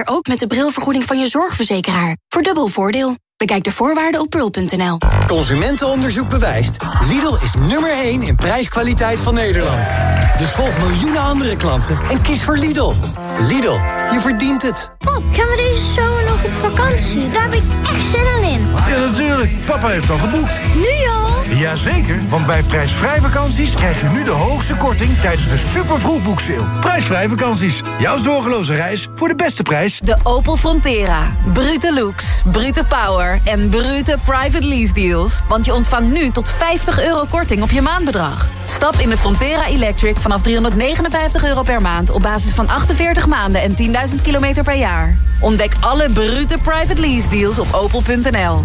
Ook met de brilvergoeding van je zorgverzekeraar. Voor dubbel voordeel. Bekijk de voorwaarden op pearl.nl. Consumentenonderzoek bewijst. Lidl is nummer 1 in prijskwaliteit van Nederland. Dus volg miljoenen andere klanten en kies voor Lidl. Lidl, je verdient het. Pap, gaan we deze zomer nog op vakantie? Daar heb ik echt zin in. Ja, natuurlijk. Papa heeft al geboekt. Nu al? Jazeker, want bij prijsvrij vakanties krijg je nu de hoogste korting tijdens de super vroegboekseil. Prijsvrij vakanties. Jouw zorgeloze reis voor de beste prijs. De Opel Frontera. Brute looks, brute power en brute private lease deals. Want je ontvangt nu tot 50 euro korting op je maandbedrag. Stap in de Frontera Electric vanaf 359 euro per maand... op basis van 48 maanden en 10.000 kilometer per jaar. Ontdek alle brute private lease deals op opel.nl.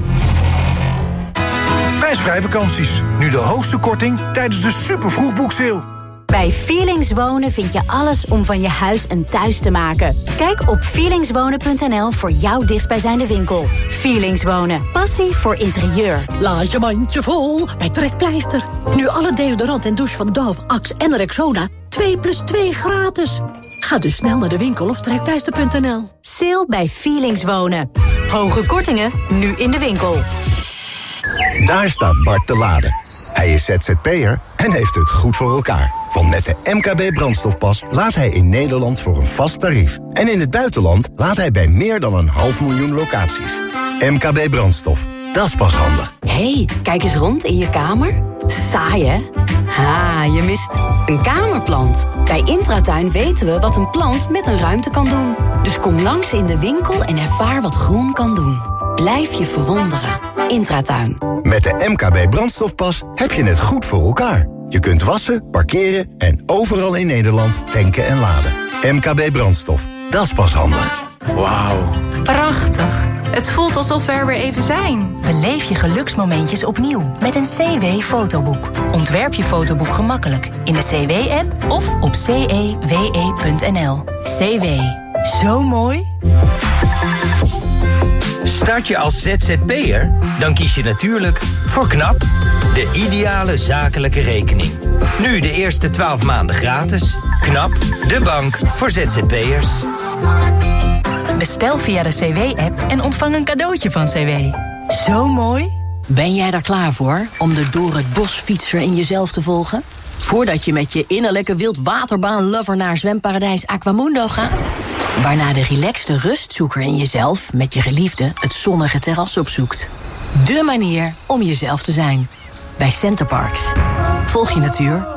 Prijsvrij vakanties. Nu de hoogste korting tijdens de super vroegboekseil. Bij Feelings Wonen vind je alles om van je huis een thuis te maken. Kijk op feelingswonen.nl voor jouw dichtstbijzijnde winkel. Feelings Wonen. Passie voor interieur. Laat je mandje vol bij Trekpleister. Nu alle deodorant en douche van Dove, Axe en Rexona 2 plus 2 gratis. Ga dus snel naar de winkel of trekpleister.nl. Sale bij Feelings Wonen. Hoge kortingen, nu in de winkel. Daar staat Bart te laden. Hij is ZZP'er en heeft het goed voor elkaar. Want met de MKB brandstofpas laat hij in Nederland voor een vast tarief. En in het buitenland laat hij bij meer dan een half miljoen locaties. MKB brandstof, dat is pas handig. hey, kijk eens rond in je kamer. Saai, hè? Ha, je mist een kamerplant. Bij Intratuin weten we wat een plant met een ruimte kan doen. Dus kom langs in de winkel en ervaar wat groen kan doen. Blijf je verwonderen. Intratuin. Met de MKB brandstofpas heb je het goed voor elkaar. Je kunt wassen, parkeren en overal in Nederland tanken en laden. MKB brandstof, dat is pas handig. Wauw. Prachtig. Het voelt alsof we er weer even zijn. Beleef je geluksmomentjes opnieuw met een CW-fotoboek. Ontwerp je fotoboek gemakkelijk in de CW-app of op cewe.nl. CW. Zo mooi. Start je als ZZP'er? Dan kies je natuurlijk voor KNAP, de ideale zakelijke rekening. Nu de eerste 12 maanden gratis. KNAP, de bank voor ZZP'ers. Bestel via de CW-app en ontvang een cadeautje van CW. Zo mooi. Ben jij daar klaar voor om de door het bosfietser in jezelf te volgen? Voordat je met je innerlijke wildwaterbaan-lover naar zwemparadijs Aquamundo gaat? Waarna de relaxte rustzoeker in jezelf met je geliefde het zonnige terras opzoekt. De manier om jezelf te zijn. Bij Centerparks. Volg je natuur.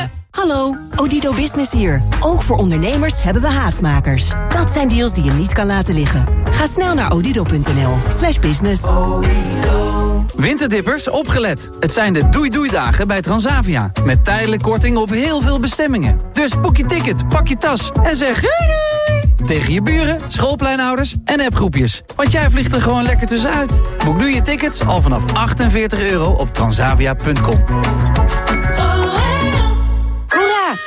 Hallo, Odido Business hier. Ook voor ondernemers hebben we haastmakers. Dat zijn deals die je niet kan laten liggen. Ga snel naar odido.nl slash business. Winterdippers, opgelet. Het zijn de doei-doei-dagen bij Transavia. Met tijdelijk korting op heel veel bestemmingen. Dus boek je ticket, pak je tas en zeg doei doei! Tegen je buren, schoolpleinouders en appgroepjes. Want jij vliegt er gewoon lekker tussenuit. Boek nu je tickets al vanaf 48 euro op transavia.com.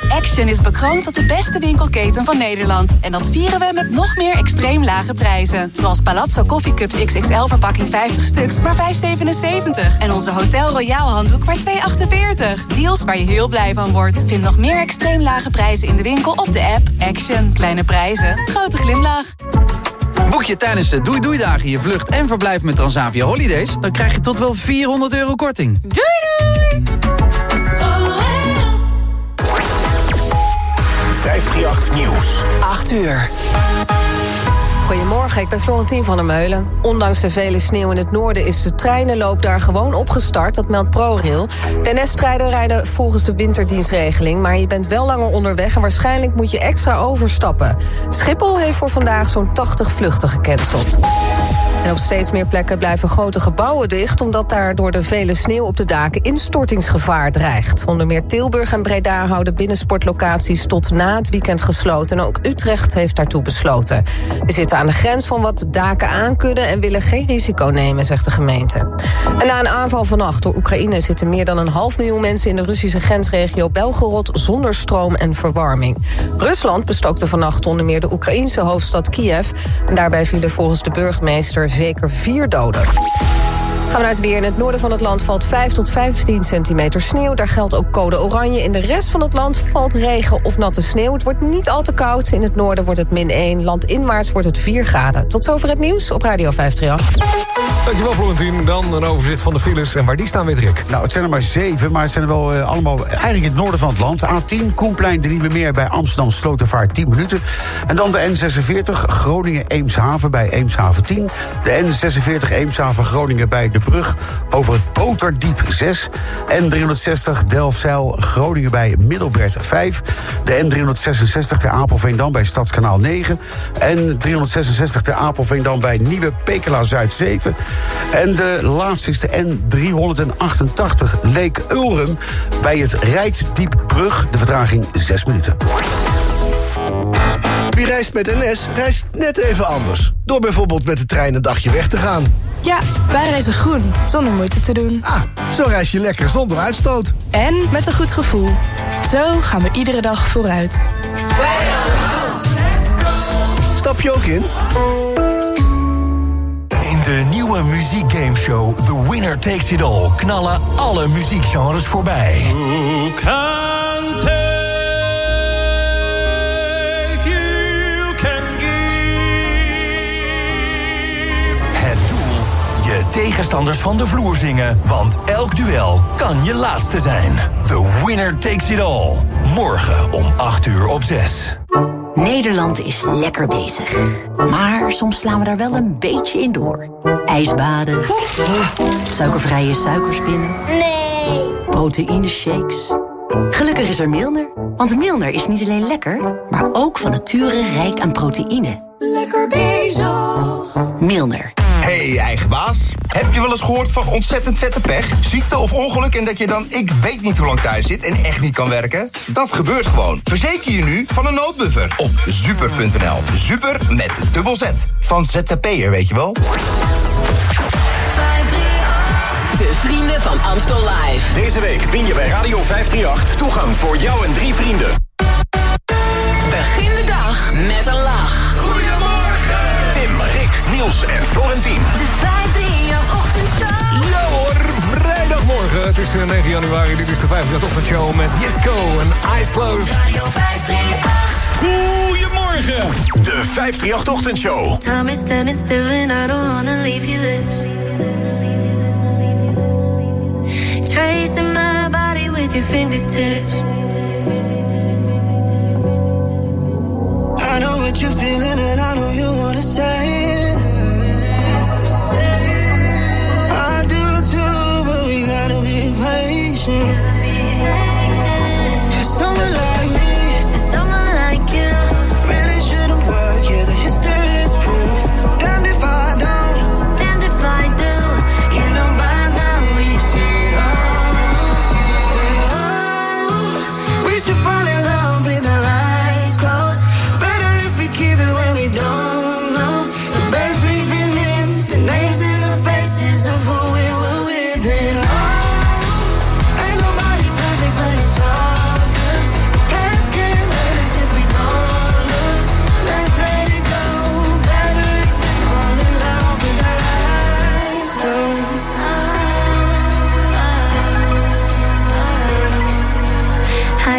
Action is bekroond tot de beste winkelketen van Nederland. En dat vieren we met nog meer extreem lage prijzen. Zoals Palazzo Coffee Cups XXL verpakking 50 stuks, maar 5,77. En onze Hotel Royal handdoek maar 2,48. Deals waar je heel blij van wordt. Vind nog meer extreem lage prijzen in de winkel of de app. Action. Kleine prijzen. Grote glimlach. Boek je tijdens de Doei Doei Dagen je vlucht en verblijf met Transavia Holidays... dan krijg je tot wel 400 euro korting. Doei doei! 538 Nieuws. 8 uur. Goedemorgen, ik ben Florentien van der Meulen. Ondanks de vele sneeuw in het noorden is de treinenloop daar gewoon opgestart. Dat meldt ProRail. De NS-treinen rijden volgens de winterdienstregeling... maar je bent wel langer onderweg en waarschijnlijk moet je extra overstappen. Schiphol heeft voor vandaag zo'n 80 vluchten gecanceld. En op steeds meer plekken blijven grote gebouwen dicht... omdat daar door de vele sneeuw op de daken instortingsgevaar dreigt. Onder meer Tilburg en Breda houden binnensportlocaties... tot na het weekend gesloten. En ook Utrecht heeft daartoe besloten. We zitten aan de grens van wat daken aankunnen... en willen geen risico nemen, zegt de gemeente. En na een aanval vannacht door Oekraïne... zitten meer dan een half miljoen mensen... in de Russische grensregio Belgorod zonder stroom en verwarming. Rusland bestookte vannacht onder meer de Oekraïnse hoofdstad Kiev. En daarbij vielen volgens de burgemeester zeker vier doden. Gaan we naar het weer. In het noorden van het land valt 5 tot 15 centimeter sneeuw. Daar geldt ook code oranje. In de rest van het land valt regen of natte sneeuw. Het wordt niet al te koud. In het noorden wordt het min 1. Landinwaarts wordt het 4 graden. Tot zover het nieuws op Radio 538. Dankjewel, Florentien. Dan een overzicht van de files. En waar die staan, weet Rick. Nou, het zijn er maar zeven, maar het zijn er wel uh, allemaal eigenlijk in het noorden van het land. A10, Koenplein, de Nieuwe Meer bij Amsterdam Slotervaart 10 minuten. En dan de N46, Groningen-Eemshaven bij Eemshaven 10. De N46 Eemshaven-Groningen bij De Brug over het Boterdiep 6. N360 Delfzijl Groningen bij Middelbert 5. De N366 ter Apelveendam bij Stadskanaal 9. En 366 ter Apelveendam bij Nieuwe Pekela Zuid 7. En de laatste is de N388 Leek Ulrum bij het Rijtdiepbrug. De vertraging 6 minuten. Wie reist met NS, reist net even anders. Door bijvoorbeeld met de trein een dagje weg te gaan. Ja, wij reizen groen, zonder moeite te doen. Ah, zo reis je lekker zonder uitstoot. En met een goed gevoel. Zo gaan we iedere dag vooruit. Stap je ook in? In de nieuwe muziekgameshow The Winner Takes It All... knallen alle muziekgenres voorbij. Tegenstanders van de vloer zingen. Want elk duel kan je laatste zijn. The Winner Takes It All. Morgen om 8 uur op 6. Nederland is lekker bezig. Maar soms slaan we daar wel een beetje in door. Ijsbaden. Suikervrije suikerspinnen. Nee. Proteïne shakes. Gelukkig is er Milner. Want Milner is niet alleen lekker, maar ook van nature rijk aan proteïne. Lekker bezig. Milner. Hey, eigen baas. Heb je wel eens gehoord van ontzettend vette pech? Ziekte of ongeluk en dat je dan ik weet niet hoe lang thuis zit en echt niet kan werken? Dat gebeurt gewoon. Verzeker je nu van een noodbuffer op super.nl. Super met dubbel Z. Van ZZP'er, weet je wel. De vrienden van Amstel Live. Deze week win je bij Radio 538 toegang voor jou en drie vrienden. Begin de dag met een lach. Niels en Florentien. De 538 ochtendshow. Ja hoor, vrijdagmorgen. Het is eh, 9 januari. Dit is de 538 ochtendshow met Disco en Eyes Closed. Radio 538. Goedemorgen! De 538 ochtendshow. Time is standing still and I don't wanna leave you this. Tracing my body with your fingertips. I know what you're feeling and I know you wanna say ocean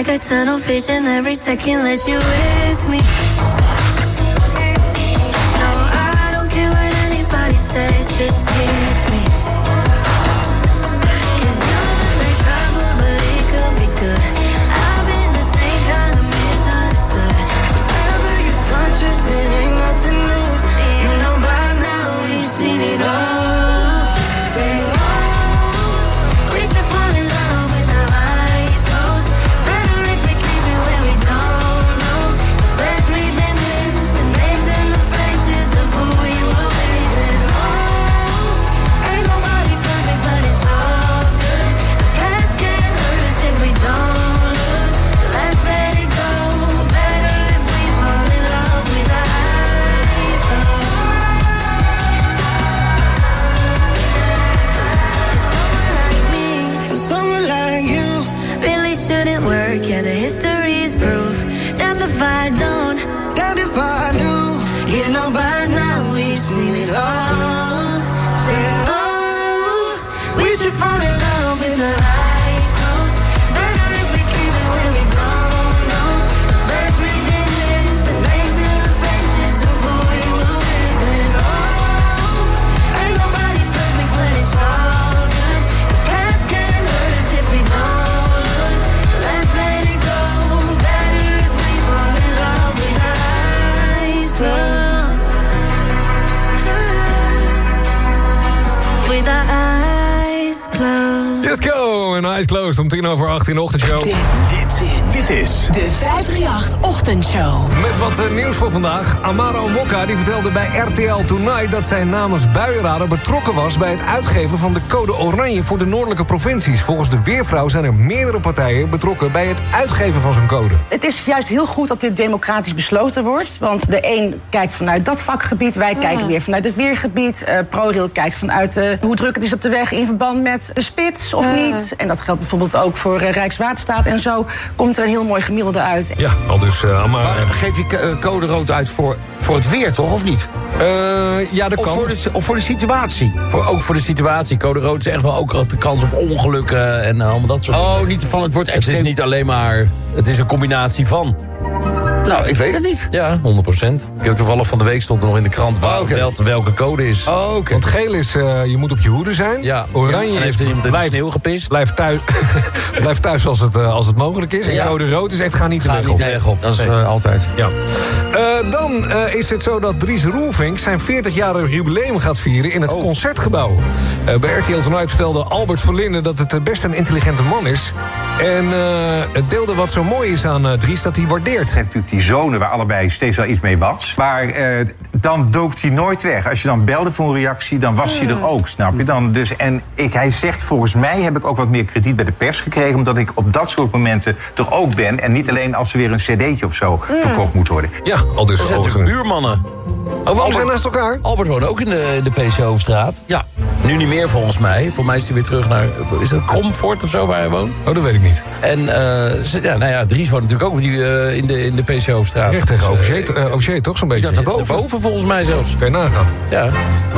got tunnel vision every second. Let you with me. No, I don't care what anybody says. Just kiss me. Om tien over acht in de ochtendshow. Dit, dit, dit is de 538 Ochtendshow. Met wat eh, nieuws voor vandaag. Amaro Mokka die vertelde bij RTL Tonight... dat zij namens Buienradar betrokken was bij het uitgeven van de code oranje... voor de noordelijke provincies. Volgens de Weervrouw zijn er meerdere partijen betrokken... bij het uitgeven van zo'n code. Het is juist heel goed dat dit democratisch besloten wordt. Want de een kijkt vanuit dat vakgebied, wij kijken weer vanuit het weergebied. Eh ProRail kijkt vanuit eh, hoe druk het is op de weg in verband met de spits of niet. En dat geldt bijvoorbeeld ook voor Rijkswaterstaat. En zo komt er een heel mooi gemiddelde uit. Ja, al dus uh. Maar geef je eh, code rood uit voor, voor het weer, toch? Of niet? ja, dat of kan. Voor de, of voor de situatie? Voor, ook voor de situatie. Code rood is echt wel ook de kans op ongelukken en allemaal dat soort Oh, niet van het wordt extreem... Het is niet alleen maar... Het is een combinatie van. Nou, ik weet het niet. Ja, 100 procent. Ik heb toevallig van de week stond er nog in de krant waar Oh, welke code is. Oh, oké. Want geel is, uh, je moet op je hoede zijn. Ja. Oranje en heeft er iemand in de sneeuw gepist. Blijf thuis, blijf thuis als, het, uh, als het mogelijk is. En Ja. code rood is echt, ga niet de Ga weg niet op. de. Dat is eh, altijd. Ja. Eh, dan eh, is het zo dat Dries Roelvink zijn 40-jarig jubileum gaat vieren in het Oh. Concertgebouw. Eh, bij RTL Tonight vertelde Albert Verlinde dat het eh, best een intelligente man is. En eh, het deelde wat zo mooi is aan eh, Dries, dat hij waardeert. heeft natuurlijk die zonen waar allebei steeds wel iets mee was. Maar eh, dan dook hij nooit weg. Als je dan belde voor een reactie, dan was hij er ook, snap je? Dan dus, en ik, hij zegt, volgens mij heb ik ook wat meer krediet bij de pers gekregen... omdat ik op dat soort momenten toch ook ben... en niet alleen als er weer een cd'tje of zo verkocht moet worden. Ja, al dus natuurlijk buurmannen. Oh, zijn naast elkaar? Albert woont ook in de, de PC Hoofdstraat. Ja. Nu niet meer volgens mij. Voor mij is hij weer terug naar... Is dat Kromfort of zo waar hij woont? Oh, dat weet ik niet. En eh, ze- ja, nou ja, Dries woont natuurlijk ook die, eh, in, de, in de PC Hoofdstraat. Recht tegen eh, Overzee, toch zo'n beetje? Ja, daarboven. Daarboven volgens mij zelfs. Kan je nagaan. Ja.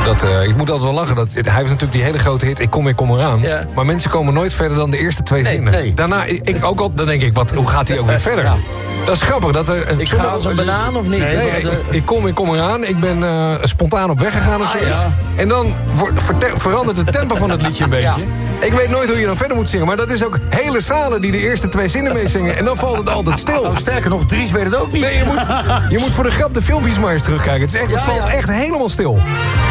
Dat, eh, ik moet altijd wel lachen. Dat, hij heeft natuurlijk die hele grote hit Ik kom, ik kom eraan. Ja. Maar mensen komen nooit verder dan de eerste twee zinnen. nee. Daarna, ik, ook al, dan denk ik, wat, hoe gaat hij ook weer verder? Dat is grappig. Dat er, een- Ik ga als een banaan of niet? Nee, eh, ik kom, ik kom eraan. Ik ben eh, spontaan op weg gegaan of Ah, zoiets. ja. En dan wordt- verandert het tempo van het liedje een beetje. Ik weet nooit hoe je dan verder moet zingen. Maar dat is ook hele zalen die de eerste twee zinnen meezingen. En dan valt het altijd stil. Nou, sterker nog, Dries weet het ook niet. Nee, je moet, je moet voor de grap de filmpjes maar eens terugkijken. Het, is echt, het valt echt helemaal stil.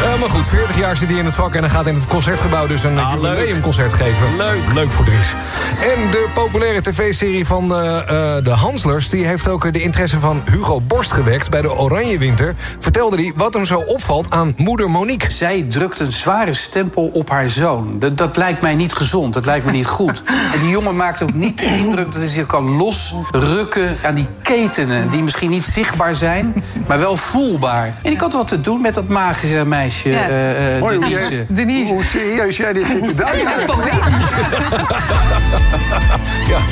Eh, maar goed, 40 jaar zit hij in het vak... en hij gaat in het concertgebouw dus een Ah, jubileumconcert geven. Leuk. Leuk voor Dries. En de populaire tv-serie van eh, eh, de Hanslers... die heeft ook de interesse van Hugo Borst gewekt... bij de Oranje Winter vertelde hij wat hem zo opvalt aan moeder Monique. Zij drukt een zware stempel op haar zoon. Dat, dat lijkt mij niet gezond, dat lijkt me niet goed. En die jongen maakt ook niet de indruk dat hij zich kan losrukken aan die ketenen... die misschien niet zichtbaar zijn, maar wel voelbaar. En ik had wat te doen met dat magere meisje, Ja. eh, eh, Hoi, hoe Denise. jij- Denise. Hoe serieus jij dit zit te duiden? Ja.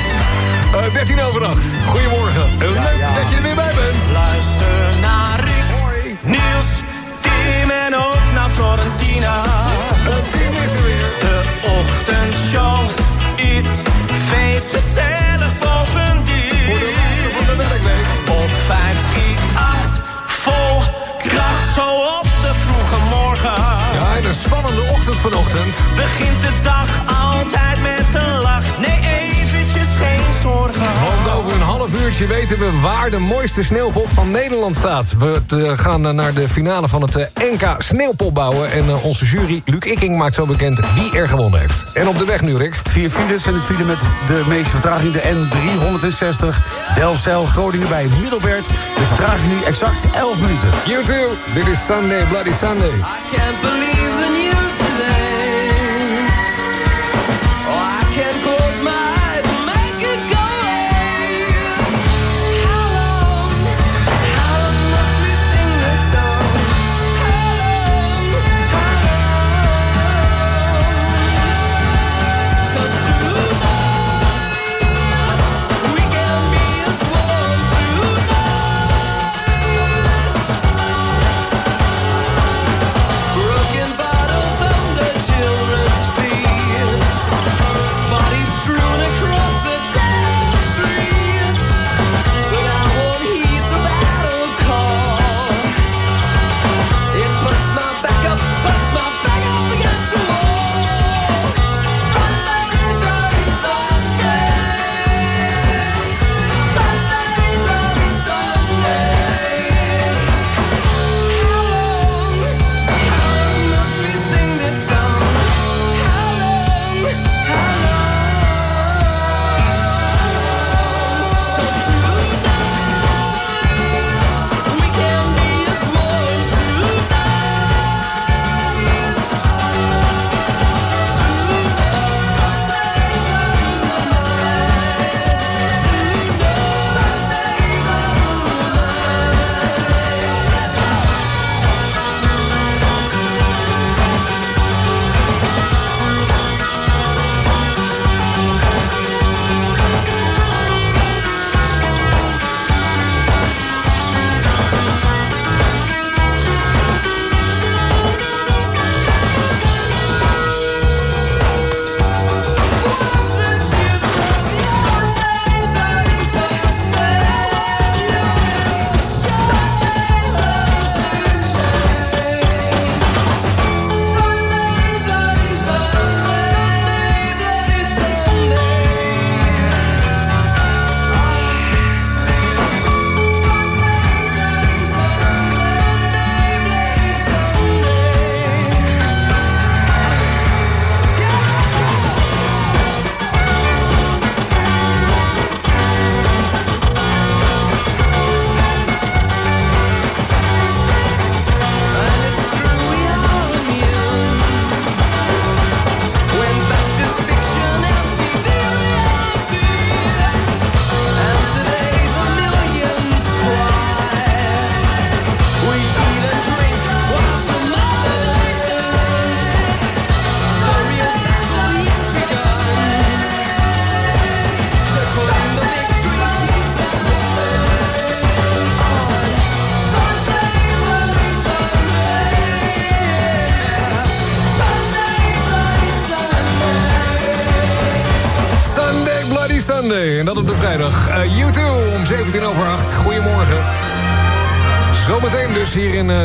Eh, 13 over 8. Goedemorgen. Leuk dat je er weer bij bent. Luister naar Rick, Niels, Tim en ook naar Florentina. Tim is er weer. De ochtendshow is feestgezellig bovendien. Voor de laatste van de werkweek. Op 538, vol kracht zo op de vroege morgen. Ja, en een spannende ochtend vanochtend. Begint de dag altijd met een lach. Nee, eventjes geen zorgen. Want over een half uurtje weten we waar de mooiste sneeuwpop van Nederland staat. We eh, gaan eh, naar de finale van het eh, NK Sneeuwpop bouwen. En onze jury, Luc Ikking, maakt zo bekend wie er gewonnen heeft. En op de weg nu, Rick. Vier files en het file met de meeste vertraging. De N360, Delfzijl, Groningen bij Middelbert. De vertraging nu exact 11 minuten. You too. Dit is Sunday, Bloody Sunday. can't believe the news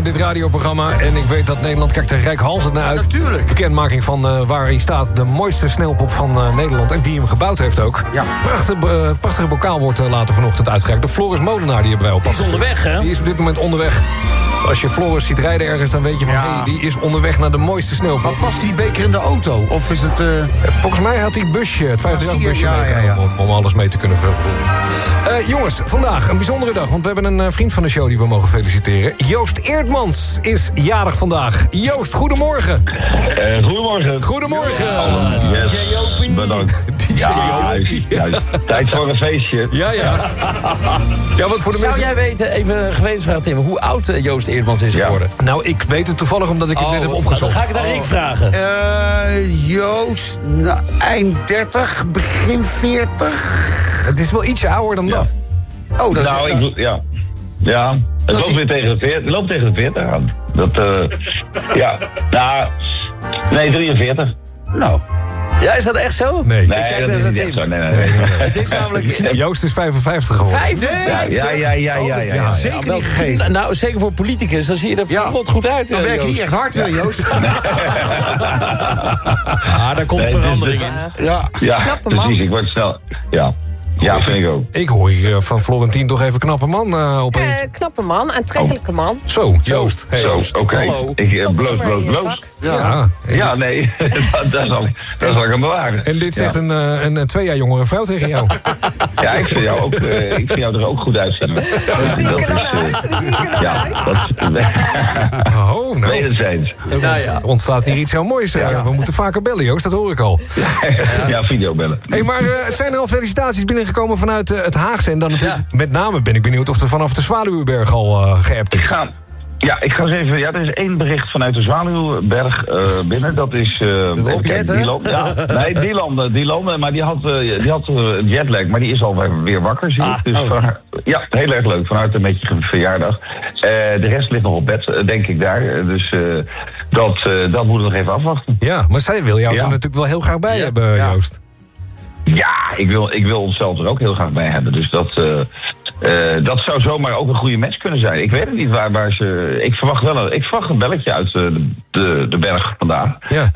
dit radioprogramma. En ik weet dat Nederland kijkt er rijkhalsend naar uit. Natuurlijk. Bekendmaking van eh, waar hij staat. De mooiste sneeuwpop van eh, Nederland. En die hem gebouwd heeft ook. Ja. Prachtig, eh, prachtige bokaal wordt later vanochtend uitgereikt. De Floris Molenaar die hebben wij op Die is onderweg, hè? Die is op dit moment onderweg. Als je Floris ziet rijden ergens, dan weet je van... Ja. Hey, die is onderweg naar de mooiste sneeuwpop. Maar past die beker in de auto? Of is het... eh, Volgens mij had hij het busje, het 538-busje Ja, zie je. Ja, meegenomen ja, ja. Om, om alles mee te kunnen vullen. Eh, jongens, vandaag een bijzondere dag, want we hebben een eh, vriend van de show die we mogen feliciteren. Joost Eerdmans is jarig vandaag. Joost, goedemorgen. Eh, goedemorgen. Goedemorgen. Yes. Bedankt. Ja, juist, juist. tijd voor een feestje. Ja, ja. Ja, wat voor de Zou mensen... jij weten, even een gewetensvraag Tim, hoe oud Joost Eerdmans is geworden? Nou, ik weet het toevallig omdat ik het net heb wat- opgezocht. Dan ga ik het aan Rick vragen. eh, Joost, nou, eind 30, begin 40. Het is wel ietsje ouder dan dat. Oh, dat nou, is... ik, doe- ja. Ja, het loopt weer tegen de 40, het loopt tegen de 40 aan. Dat, eh, ja, nou, nee, 43. Nou, Ja, is dat echt zo? Nee. Ik kijk dat naar is niet echt zo. Nee, nee, nee. Het is namelijk... Joost is 55 geworden. 55? Ja, ja, ja, ja, ja, ja. ja. zeker niet gegeven. Nou, zeker voor politicus, dan zie je er Ja. wat goed uit. Dan eh, werk je niet echt hard, hè, Joost. Ah, daar komt Nee, verandering in. Ja. Ja, precies, ik word snel. Ja, ja vind ik ook. Ik hoor hier eh, van Florentien toch even knappe man eh opeens. Eh, knappe man, aantrekkelijke man. Zo, Joost. Hey, Zo, Joost. oké. Ik Stop bloot. Ja. Ja, nee, dat, dat, zal, ik- dat zal ik hem bewaren. en dit zegt Ja. een, eh, een, een twee jaar jongere vrouw tegen jou. Ja, ik vind jou, ook, eh, ik vind jou er ook goed uitzien. Hoe zie ik er dan uit? Hoe zie ik er dan Ja, uit? dat Oh, nou. wederzijds. Er ja. ontstaat hier iets heel moois. We moeten vaker bellen, Joost, dat hoor ik al. Ja, videobellen. Hey, maar eh, zijn er al felicitaties binnengekomen vanuit eh, het Haagse? En dan natuurlijk, met name ben ik benieuwd of er vanaf de Zwaluwenberg al eh geappt Ik is. ga, ja, ik ga eens even. Ja, er is één bericht vanuit de Zwaluwberg eh, binnen. Dat is. hè? Dylan. Ja, nee, Dylan, Dylan. eh, Maar die had, die had jetlag. Maar die is al weer- wakker, zie ik. Ah, dus oh. van ja, heel erg leuk. Van harte een beetje verjaardag. De rest ligt nog op bed, denk ik daar. Dus dat, dat moeten we nog even afwachten. Ja, maar zij wil jou Ja. er natuurlijk wel heel graag bij hebben. Joost. Ja, ik wil, ik wil onszelf er ook heel graag bij hebben. Dus dat, eh, eh, dat zou zomaar ook een goede match kunnen zijn. Ik weet het niet waar, waar ze. Ik verwacht wel een, ik verwacht een belletje uit eh, de, de, de berg vandaag. Ja.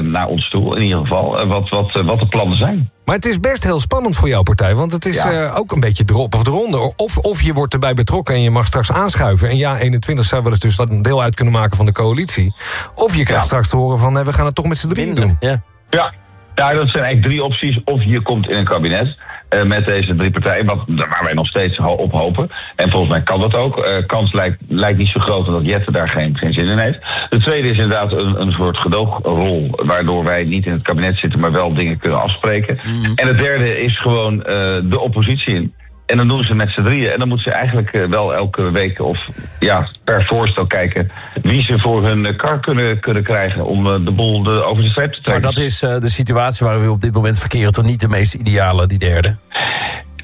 Naar ons toe, in ieder geval. wat, wat, wat de plannen zijn. Maar het is best heel spannend voor jouw partij. Want het is Ja. eh, ook een beetje erop of eronder. Of, of je wordt erbij betrokken en je mag straks aanschuiven. En ja, 21 zou wel eens dus dat een deel uit kunnen maken van de coalitie. Of je krijgt Ja. straks te horen van... eh, we gaan het toch met z'n drieën doen. Ja. Ja. Ja, dat zijn eigenlijk drie opties. Of je komt in een kabinet eh, met deze drie partijen, wat, waar wij nog steeds op hopen. En volgens mij kan dat ook. Eh, kans lijkt, lijkt niet zo groot dat Jette daar geen, geen zin in heeft. De tweede is inderdaad een, een soort gedoogrol, waardoor wij niet in het kabinet zitten, maar wel dingen kunnen afspreken. En het derde is gewoon eh, de oppositie in. En dan doen ze met z'n drieën. En dan moeten ze eigenlijk eh, wel elke week of ja, per voorstel kijken wie ze voor hun eh, kar kunnen, kunnen krijgen om eh, de boel de, over de streep te Maar trekken. dat is de situatie waar we op dit moment verkeren... toch niet de meest ideale, die derde.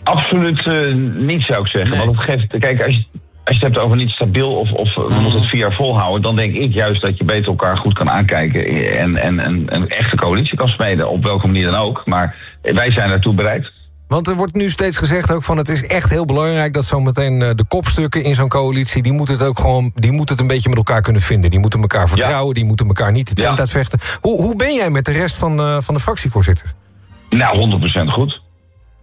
Absoluut niet, zou ik zeggen. Want het geeft, kijk, als je, als je het hebt over niet stabiel of, of we moeten het vier jaar volhouden, dan denk ik juist dat je beter elkaar goed kan aankijken en, en, en een echte coalitie kan smeden, op welke manier dan ook. Maar wij zijn daartoe bereid. Want er wordt nu steeds gezegd ook van... het is echt heel belangrijk dat zometeen eh, de kopstukken in zo'n coalitie... Die moeten, het ook gewoon, die moeten het een beetje met elkaar kunnen vinden. Die moeten elkaar vertrouwen, die moeten elkaar niet de tent Ja. uitvechten. Hoe, hoe ben jij met de rest van, eh, van de fractievoorzitters? Nou, 100% goed.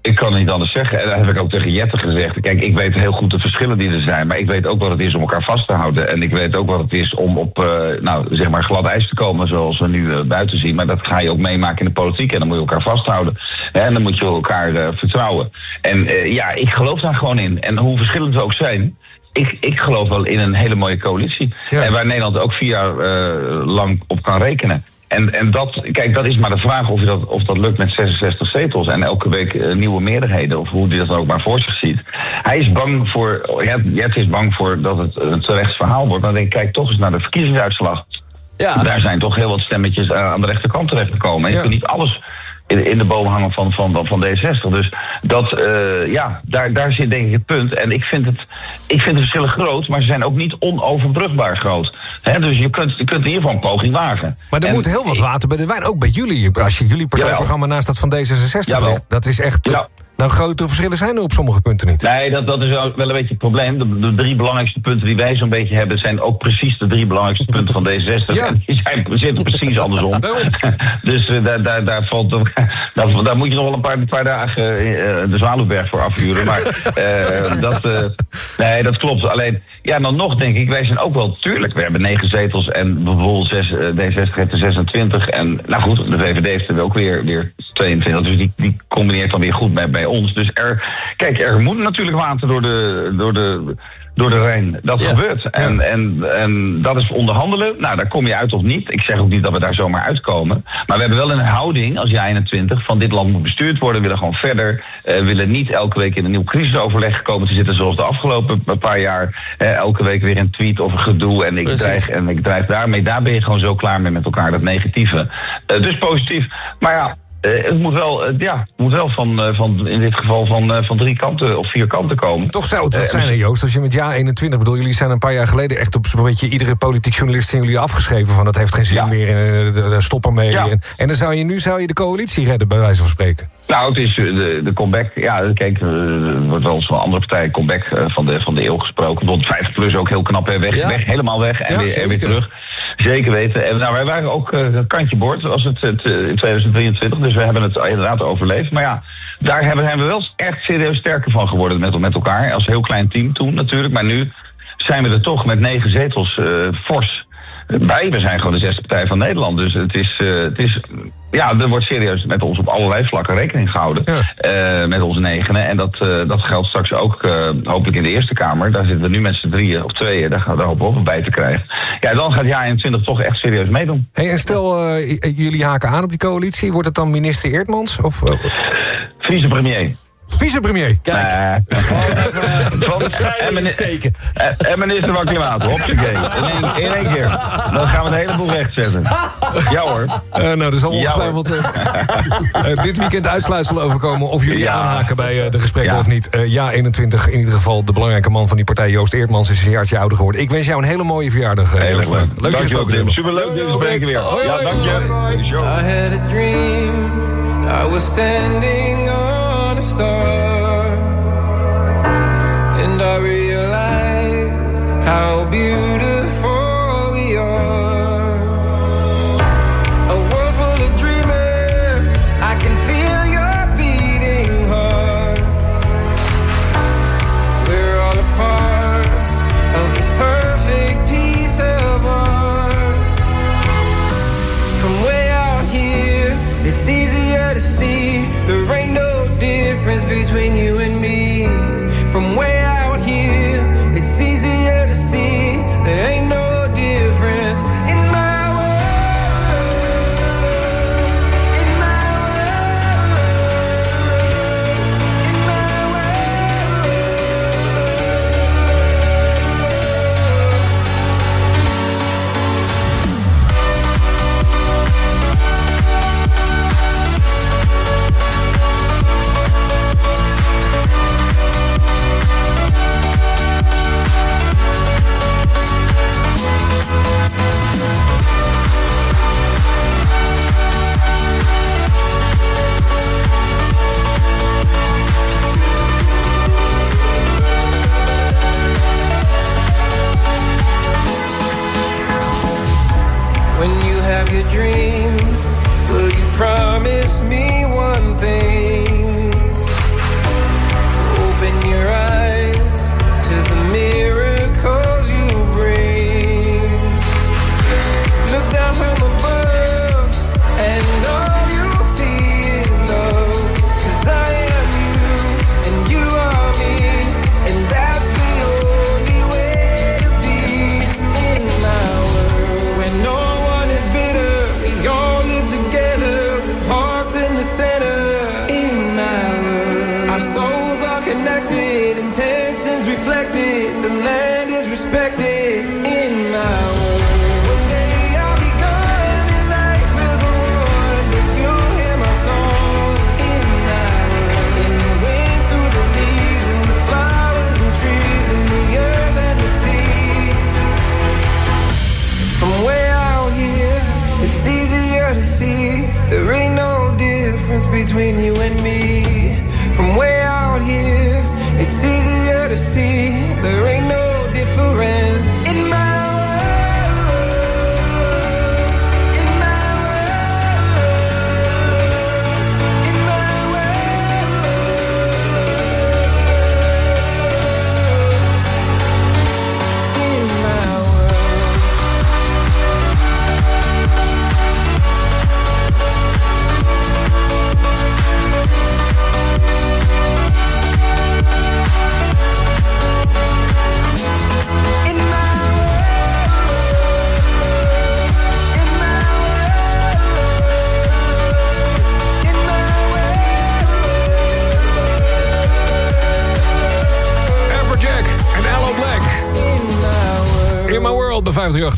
Ik kan niet anders zeggen. En dat heb ik ook tegen Jette gezegd. Kijk, ik weet heel goed de verschillen die er zijn. Maar ik weet ook wat het is om elkaar vast te houden. En ik weet ook wat het is om op, eh, nou, zeg maar, glad ijs te komen. Zoals we nu eh, buiten zien. Maar dat ga je ook meemaken in de politiek. En dan moet je elkaar vasthouden. En dan moet je elkaar eh, vertrouwen. En ja, ik geloof daar gewoon in. En hoe verschillend we ook zijn. Ik, ik geloof wel in een hele mooie coalitie. En waar Nederland ook vier jaar lang op kan rekenen. En, en dat, kijk, dat is maar de vraag of, je dat, of dat lukt met 66 zetels en elke week eh, nieuwe meerderheden, of hoe hij dat dan ook maar voor zich ziet. Hij is bang voor, Jet, Jet is bang voor dat het een terecht verhaal wordt. Maar dan denk ik, kijk toch eens naar de verkiezingsuitslag. Ja. Daar zijn toch heel wat stemmetjes eh, aan de rechterkant terechtgekomen. En je kunt niet alles in, in de boom hangen van, van, van D60. Dus dat, eh, ja, daar, daar zit denk ik het punt. En ik vind, het, ik vind de verschillen groot, maar ze zijn ook niet onoverbrugbaar groot. Hè, dus je kunt, je kunt in ieder geval een poging wagen. Maar er En moet heel wat water bij de wijn. Ook bij jullie. Als je jullie partijprogramma naast dat van D66 Jawel. legt. Dat is echt... Ja. Nou, grote verschillen zijn er op sommige punten niet. Nee, dat, dat is wel een beetje het probleem. De, de drie belangrijkste punten die wij zo'n beetje hebben... zijn ook precies de drie belangrijkste punten van D66. En die zijn, zitten precies andersom. dus eh, daar, daar, daar, valt, daar, daar moet je nog wel een paar, paar dagen eh, de Zwaluwberg voor afvuren. Maar eh, dat, nee, dat klopt. Alleen, ja, dan nog denk ik... wij zijn ook wel... Tuurlijk, we hebben negen zetels en bijvoorbeeld zes, eh, D66 heeft er 26. En nou goed, de VVD heeft er ook weer, weer 22. Dus die, die combineert dan weer goed bij, bij ons. Dus er, kijk, er moet natuurlijk water door de, door de, door de Rijn. Dat gebeurt. En, en, en dat is onderhandelen. Nou, daar kom je uit of niet. Ik zeg ook niet dat we daar zomaar uitkomen. Maar we hebben wel een houding als jij 21 van dit land moet bestuurd worden. We willen gewoon verder. We willen niet elke week in een nieuw crisisoverleg komen te zitten zoals de afgelopen paar jaar. Eh, elke week weer een tweet of een gedoe. En ik, Precies. dreig, en ik drijf daarmee. Daar ben je gewoon zo klaar mee met elkaar, dat negatieve. Eh, dus positief. Maar ja. Eh, het moet wel, eh, ja, het moet wel van, eh, van, in dit geval van, van drie kanten of vier kanten komen. Toch zou het wat zijn, hè, Joost, als je met ja 21... bedoel, jullie zijn een paar jaar geleden echt op zo'n beetje... iedere politiek journalist zijn jullie afgeschreven van... dat heeft geen zin meer, en, eh, daar stop ermee. Ja. En, en dan zou je nu zou je de coalitie redden, bij wijze van spreken. Nou, het is de, de comeback. Ja, kijk, er wordt wel eens van andere partijen comeback van, de, van de eeuw gesproken. Bijvoorbeeld 50 plus ook heel knap hè, weg, Ja. weg, helemaal weg en, weer, en weer terug. Zeker weten. En nou, wij waren ook eh, kantje boord als het, het eh, in 2023. Dus we hebben het inderdaad overleefd. Maar ja, daar hebben, zijn we wel echt serieus sterker van geworden met, met elkaar. Als heel klein team toen natuurlijk. Maar nu zijn we er toch met negen zetels eh, fors bij. We zijn gewoon de zesde partij van Nederland. Dus het is, eh, het is ja, er wordt serieus met ons op allerlei vlakken rekening gehouden. eh, met onze negenen. En dat, eh, dat geldt straks ook hopelijk in de Eerste Kamer. Daar zitten we nu met z'n drieën of tweeën. Daar, gaan- daar hopen we ook bij te krijgen. Ja, dan gaat ja 21 toch echt serieus meedoen. Hey, en stel, jullie haken aan op die coalitie. Wordt het dan minister Eertmans? Of, Vicepremier. Vicepremier? Kijk. Van en, meneer, steken. en- en minister van Klimaat. Hopsakee. In één, in één keer. Dan gaan we een heleboel rechtzetten. Ja hoor. Eh, nou, er zal Ja, ongetwijfeld eh, eh, dit weekend uitsluitsel overkomen... of jullie Ja. aanhaken bij eh, de gesprekken Ja. of niet. Eh, ja, 21, in ieder geval de belangrijke man van die partij... Joost Eertmans is een jaartje ouder geworden. Ik wens jou een hele mooie verjaardag. eh, Heel erg leuk. Leuk je gesproken hebben. Superleuk dit spreken weer. Ja, dank je. I had a dream. I was standing on And I realized how beautiful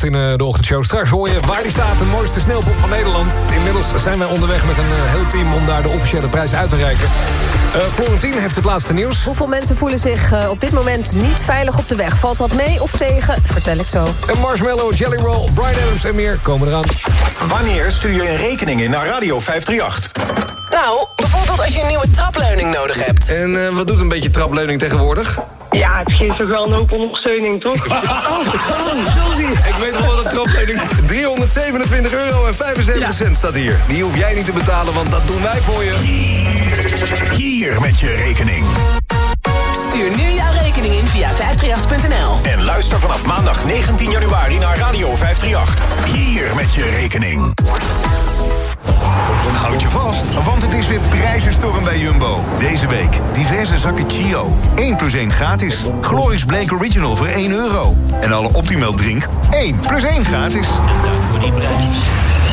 World bij 538 in eh, de ochtendshow. Straks hoor je waar die staat, de mooiste sneeuwpop van Nederland. Inmiddels zijn wij onderweg met een eh, heel team om daar de officiële prijs uit te reiken. Eh Florentien heeft het laatste nieuws. Hoeveel mensen voelen zich eh, op dit moment niet veilig op de weg? Valt dat mee of tegen? Vertel ik zo. En Marshmallow, Jelly Roll, Brian Adams en meer komen eraan. Wanneer stuur je een rekening in naar Radio 538? Nou, bijvoorbeeld als je een nieuwe trapleuning nodig hebt. En eh, wat doet een beetje trapleuning tegenwoordig? Ja, het geeft toch wel een hoop ondersteuning, toch? Oh, sorry. Ik weet nog wel een trapleuning. 327 euro en 75 cent staat hier. Die hoef jij niet te betalen, want dat doen wij voor je. Hier met je rekening. Stuur nu jouw rekening in via 538.nl. En luister vanaf maandag 19 januari naar Radio 538. Hier met je rekening. Houd je vast, want het is weer prijzenstorm bij Jumbo. Deze week diverse zakken Chio. 1 plus 1 gratis. Glorious Blake Original voor 1 euro. En alle Optimal drink 1 plus 1 gratis. Voor die prijs.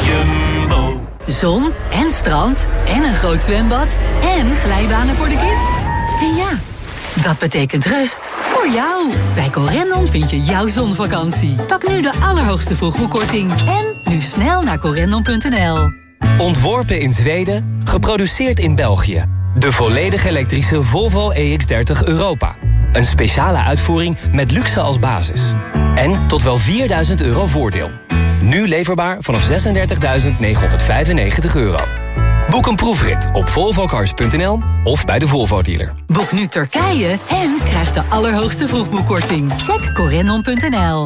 Jumbo. Zon en strand en een groot zwembad en glijbanen voor de kids. En ja, dat betekent rust voor jou. Bij Corendon vind je jouw zonvakantie. Pak nu de allerhoogste vroegboekkorting. En nu snel naar corendon.nl. Ontworpen in Zweden, geproduceerd in België. De volledig elektrische Volvo EX30 Europa. Een speciale uitvoering met luxe als basis. En tot wel 4000 euro voordeel. Nu leverbaar vanaf 36.995 euro. Boek een proefrit op volvocars.nl of bij de Volvo dealer. Boek nu Turkije en krijg de allerhoogste vroegboekkorting. Check corendon.nl.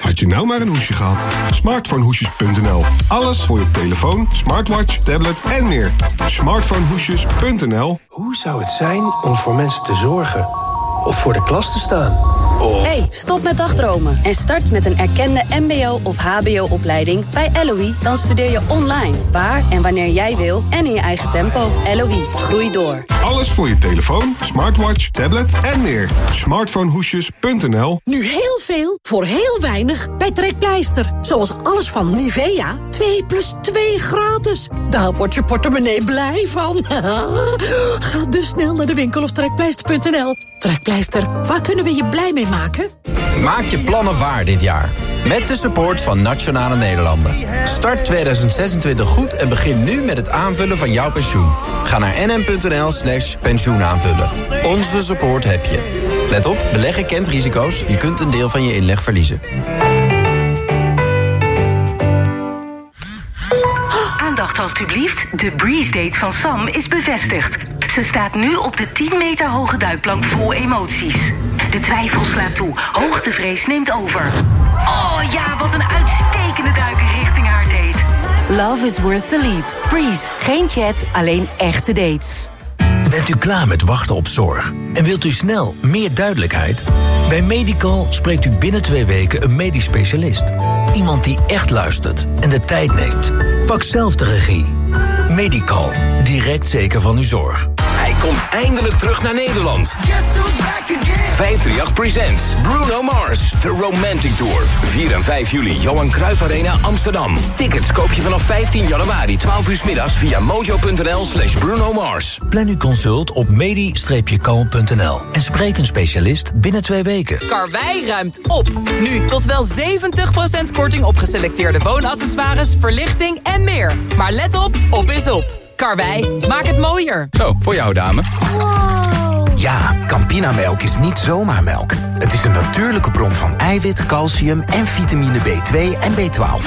Had je nou maar een hoesje gehad? Smartphonehoesjes.nl. Alles voor je telefoon, smartwatch, tablet en meer. Smartphonehoesjes.nl. Hoe zou het zijn om voor mensen te zorgen? Of voor de klas te staan? Of... Hey, stop met dagdromen en start met een erkende mbo- of hbo-opleiding bij LOE. Dan studeer je online, waar en wanneer jij wil en in je eigen tempo. LOE, groei door. Alles voor je telefoon, smartwatch, tablet en meer. Smartphonehoesjes.nl. Nu heel veel voor heel weinig bij Trekpleister. Zoals alles van Nivea. 2 plus 2 gratis. Daar wordt je portemonnee blij van. Ga dus snel naar de winkel of trekpleister.nl. Trekpleister, waar kunnen we je blij mee maken? Maak je plannen waar dit jaar. Met de support van Nationale Nederlanden. Start 2026 goed en begin nu met het aanvullen van jouw pensioen. Ga naar nm.nl slash pensioenaanvullen. Onze support heb je. Let op, beleggen kent risico's. Je kunt een deel van je inleg verliezen. Aandacht alstublieft. De Breeze Date van Sam is bevestigd. Ze staat nu op de 10 meter hoge duikplank vol emoties. De twijfel slaat toe. Hoogtevrees neemt over. Oh ja, wat een uitstekende duiker richting haar date. Love is worth the leap. Breeze, geen chat, alleen echte dates. Bent u klaar met wachten op zorg? En wilt u snel meer duidelijkheid? Bij Medical spreekt u binnen twee weken een medisch specialist. Iemand die echt luistert en de tijd neemt. Pak zelf de regie. Medical, direct zeker van uw zorg. Komt eindelijk terug naar Nederland. 538 Presents Bruno Mars, The Romantic Tour. 4 en 5 juli, Johan Cruijff Arena, Amsterdam. Tickets koop je vanaf 15 januari, 12 uur 's middags via mojo.nl slash Bruno Mars. Plan uw consult op medi-kalm.nl en spreek een specialist binnen twee weken. Karwei ruimt op. Nu tot wel 70% korting op geselecteerde woonaccessoires, verlichting en meer. Maar let op, op is op. Karwei, maak het mooier. Zo, voor jou dame. Ja, Campinamelk is niet zomaar melk. Het is een natuurlijke bron van eiwit, calcium en vitamine B2 en B12.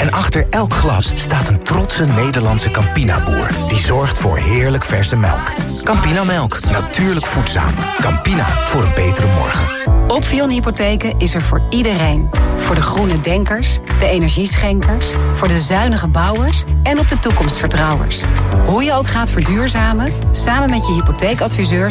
En achter elk glas staat een trotse Nederlandse Campina-boer... die zorgt voor heerlijk verse melk. Campinamelk, natuurlijk voedzaam. Campina, voor een betere morgen. Opvion Hypotheken is er voor iedereen. Voor de groene denkers, de energieschenkers, voor de zuinige bouwers en op de toekomstvertrouwers. Hoe je ook gaat verduurzamen, samen met je hypotheekadviseur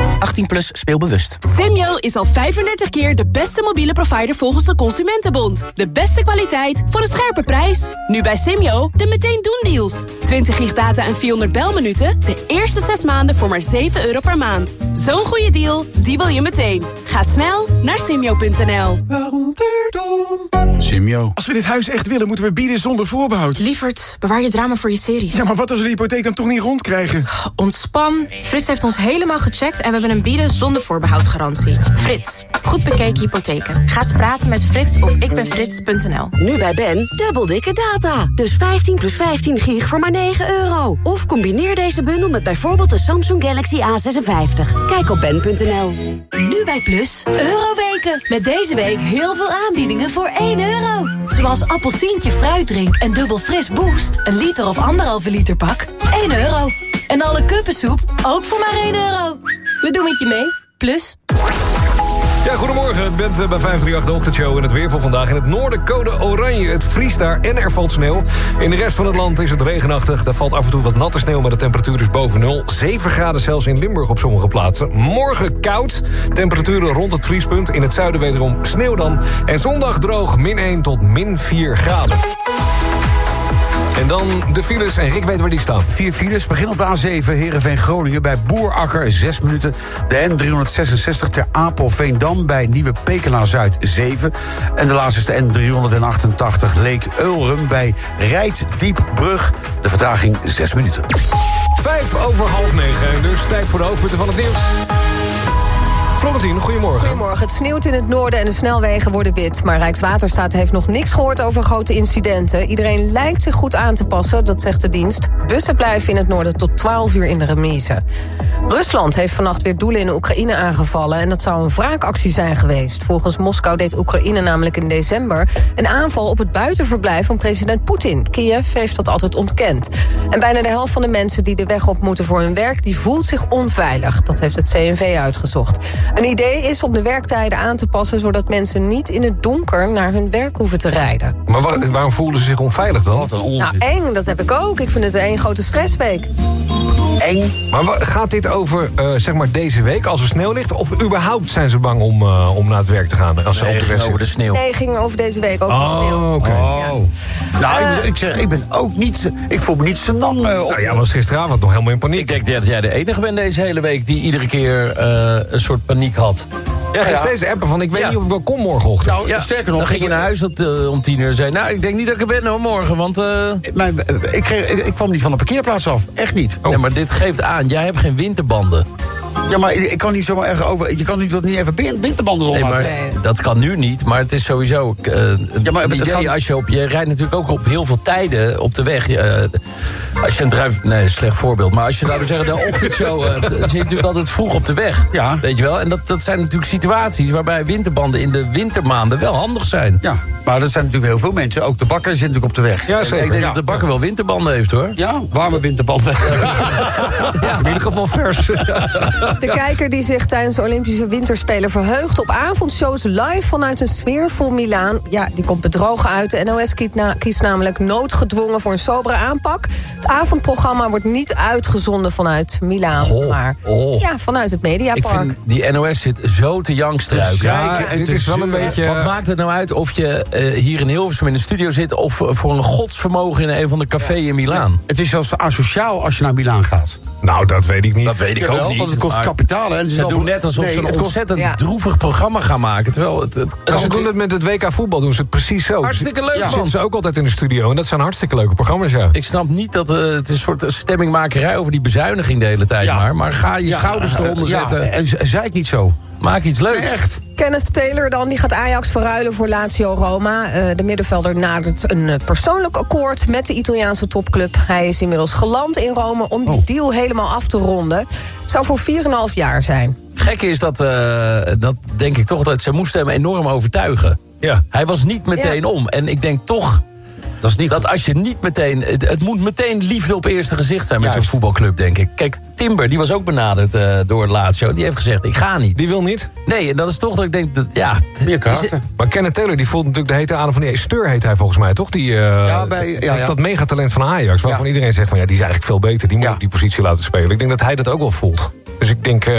18 plus speelbewust. Simyo is al 35 keer de beste mobiele provider volgens de Consumentenbond. De beste kwaliteit voor een scherpe prijs. Nu bij Simyo de meteen doen deals. 20 gig data en 400 belminuten. De eerste 6 maanden voor maar 7 euro per maand. Zo'n goede deal, die wil je meteen. Ga snel naar simyo.nl. Simio. Als we dit huis echt willen, moeten we bieden zonder voorbehoud. Lievert, bewaar je drama voor je series. Ja, maar wat als we de hypotheek dan toch niet rondkrijgen? Ontspan. Frits heeft ons helemaal gecheckt en we hebben een bieden zonder voorbehoud garantie. Frits, goed bekeken hypotheken. Ga eens praten met Frits op ikbenfrits.nl. Nu bij Ben, dubbel dikke data. Dus 15 plus 15 gig voor maar 9 euro. Of combineer deze bundel met bijvoorbeeld de Samsung Galaxy A56. Kijk op ben.nl. Nu bij Plus, Euroweken. Met deze week heel veel aanbiedingen voor 1 euro. Zoals appelsientje fruitdrink en dubbel fris boost. Een liter of anderhalve liter pak. 1 euro. En alle kuppensoep ook voor maar 1 euro. We doen het je mee. Plus. Ja, goedemorgen. Het bent eh, bij 538 de ochtendshow en het weer voor vandaag. In het noorden code oranje. Het vriest daar en er valt sneeuw. In de rest van het land is het regenachtig. Daar valt af en toe wat natte sneeuw, maar de temperatuur is boven nul. 7 graden zelfs in Limburg op sommige plaatsen. Morgen koud. Temperaturen rond het vriespunt. In het zuiden wederom sneeuw dan. En zondag droog min 1 tot min 4 graden. En dan de files, en Rick weet waar die staan. Vier files, begin op de A7, Heerenveen-Groningen... bij Boerakker, 6 minuten. De N366 ter Apel-Veendam bij Nieuwe Pekela-Zuid, 7. En de laatste is de N388 Leek-Ulrum bij Rijt-Diepbrug. De vertraging 6 minuten. Vijf over half negen, dus tijd voor de hoofdpunten van het nieuws. Florentien, goedemorgen. Goedemorgen. Het sneeuwt in het noorden en de snelwegen worden wit. Maar Rijkswaterstaat heeft nog niks gehoord over grote incidenten. Iedereen lijkt zich goed aan te passen, dat zegt de dienst. Bussen blijven in het noorden tot 12 uur in de remise. Rusland heeft vannacht weer doelen in Oekraïne aangevallen... en dat zou een wraakactie zijn geweest. Volgens Moskou deed Oekraïne namelijk in december... een aanval op het buitenverblijf van president Poetin. Kiev heeft dat altijd ontkend. En bijna de helft van de mensen die de weg op moeten voor hun werk... die voelt zich onveilig. Dat heeft het CNV uitgezocht. Een idee is om de werktijden aan te passen... zodat mensen niet in het donker naar hun werk hoeven te rijden. Maar waar- waarom voelen ze zich onveilig dan? Nou, eng, dat heb ik ook. Ik vind het één grote stressweek. Eng. Maar gaat dit over, eh, zeg maar, deze week als er sneeuw ligt? Of überhaupt zijn ze bang om, eh, om naar het werk te gaan? Als ze op de weg over de sneeuw. Nee, ging over deze week over de Oh, sneeuw. oké. Nou, ik, moet- ik zeg, ik ben ook niet... Ik voel me niet zo lang eh, op... Nou, jij was gisteravond nog helemaal in paniek. Ik denk dat jij de enige bent deze hele week die iedere keer eh, een soort paniek had. Jij ging steeds appen van, ik weet niet of ik wel kom morgenochtend. Nou, sterker nog... Dan ging je naar huis eh, om tien uur en zei... nou, ik denk niet dat ik er ben hoor, morgen, want... eh, Mijn, eh, ik, kreeg- ik, ik kwam niet van de parkeerplaats af. Echt niet. Ja, maar dit geeft aan, jij hebt geen winterbanden. Ja, maar ik, kan niet zomaar ergens over... Je kan niet, wat niet even winterbanden Nee, erop maar dat kan nu niet, maar het is sowieso... eh Ja, maar het idee, gaat- als je, op, je rijdt natuurlijk ook op heel veel tijden op de weg. Eh, als je een druif... Nee, slecht voorbeeld. Maar als je, laten we zeggen, de ochtendshow... eh, dan zit je natuurlijk altijd vroeg op de weg. Weet je wel? En dat, dat zijn natuurlijk situaties waarbij winterbanden in de wintermaanden wel handig zijn. Ja, Maar dat zijn natuurlijk heel veel mensen. Ook de bakker zit natuurlijk op de weg. Ja, Ik denk dat de bakker wel winterbanden heeft, hoor. Ja, warme winterbanden. In ieder geval vers. De kijker die zich tijdens de Olympische Winterspelen verheugt op avondshows live vanuit een sfeervol Milaan, ja, die komt bedrogen uit. De NOS kiest, na- kiest namelijk noodgedwongen voor een sobere aanpak. Het avondprogramma wordt niet uitgezonden vanuit Milaan, maar oh. ja, vanuit het Ik Mediapark. vind, die NOS zit zo te jankstruiken. Ja, dit is wel een beetje... Wat maakt het nou uit of je eh, hier in Hilversum in de studio zit... of eh, voor een godsvermogen in een van de café in Milaan? Het is zelfs asociaal als je naar Milaan gaat. Nou, dat weet ik niet. Dat weet ik Jawel, ook niet. want het kost maar kapitaal, hè. Is Ze doen net alsof Nee, ze een kost- ontzettend Ja. droevig programma gaan maken. Terwijl het, het En ze doen het met het WK voetbal, doen ze het precies zo. Hartstikke leuk, ja. man. Zitten ze ook altijd in de studio. En dat zijn hartstikke leuke programma's, ja. Ik snap niet dat eh, het is een soort stemmingmakerij over die bezuiniging de hele tijd Ja. maar. Maar ga je Ja, schouders eronder zetten. En zei ik niet zo. Maak iets leuks. Echt. Kenneth Taylor dan, die gaat Ajax verruilen voor Lazio Roma. Eh, de middenvelder nadert een eh, persoonlijk akkoord met de Italiaanse topclub. Hij is inmiddels geland in Rome om die deal helemaal af te ronden. Zou voor 4,5 jaar zijn. Gekke is dat, eh, dat denk ik toch, dat ze moesten hem enorm overtuigen. Ja. Hij was niet meteen Ja. om. En ik denk toch Dat is niet dat als je niet meteen... Het, het moet meteen liefde op eerste gezicht zijn met zo'n voetbalclub, denk ik. Kijk, Timber, die was ook benaderd eh, door Lazio. Die heeft gezegd, ik ga niet. Die wil niet. Nee, en dat is toch dat ik denk, dat, ja... Meer is het- Maar Kenneth Taylor die voelt natuurlijk de hete adem van die Steur heet hij volgens mij, toch? Die eh, Ja, bij- ja, heeft ja. dat megatalent van Ajax. Waarvan Ja. iedereen zegt van ja, die is eigenlijk veel beter. Die moet Ja. op die positie laten spelen. Ik denk dat hij dat ook wel voelt. Dus ik denk... eh,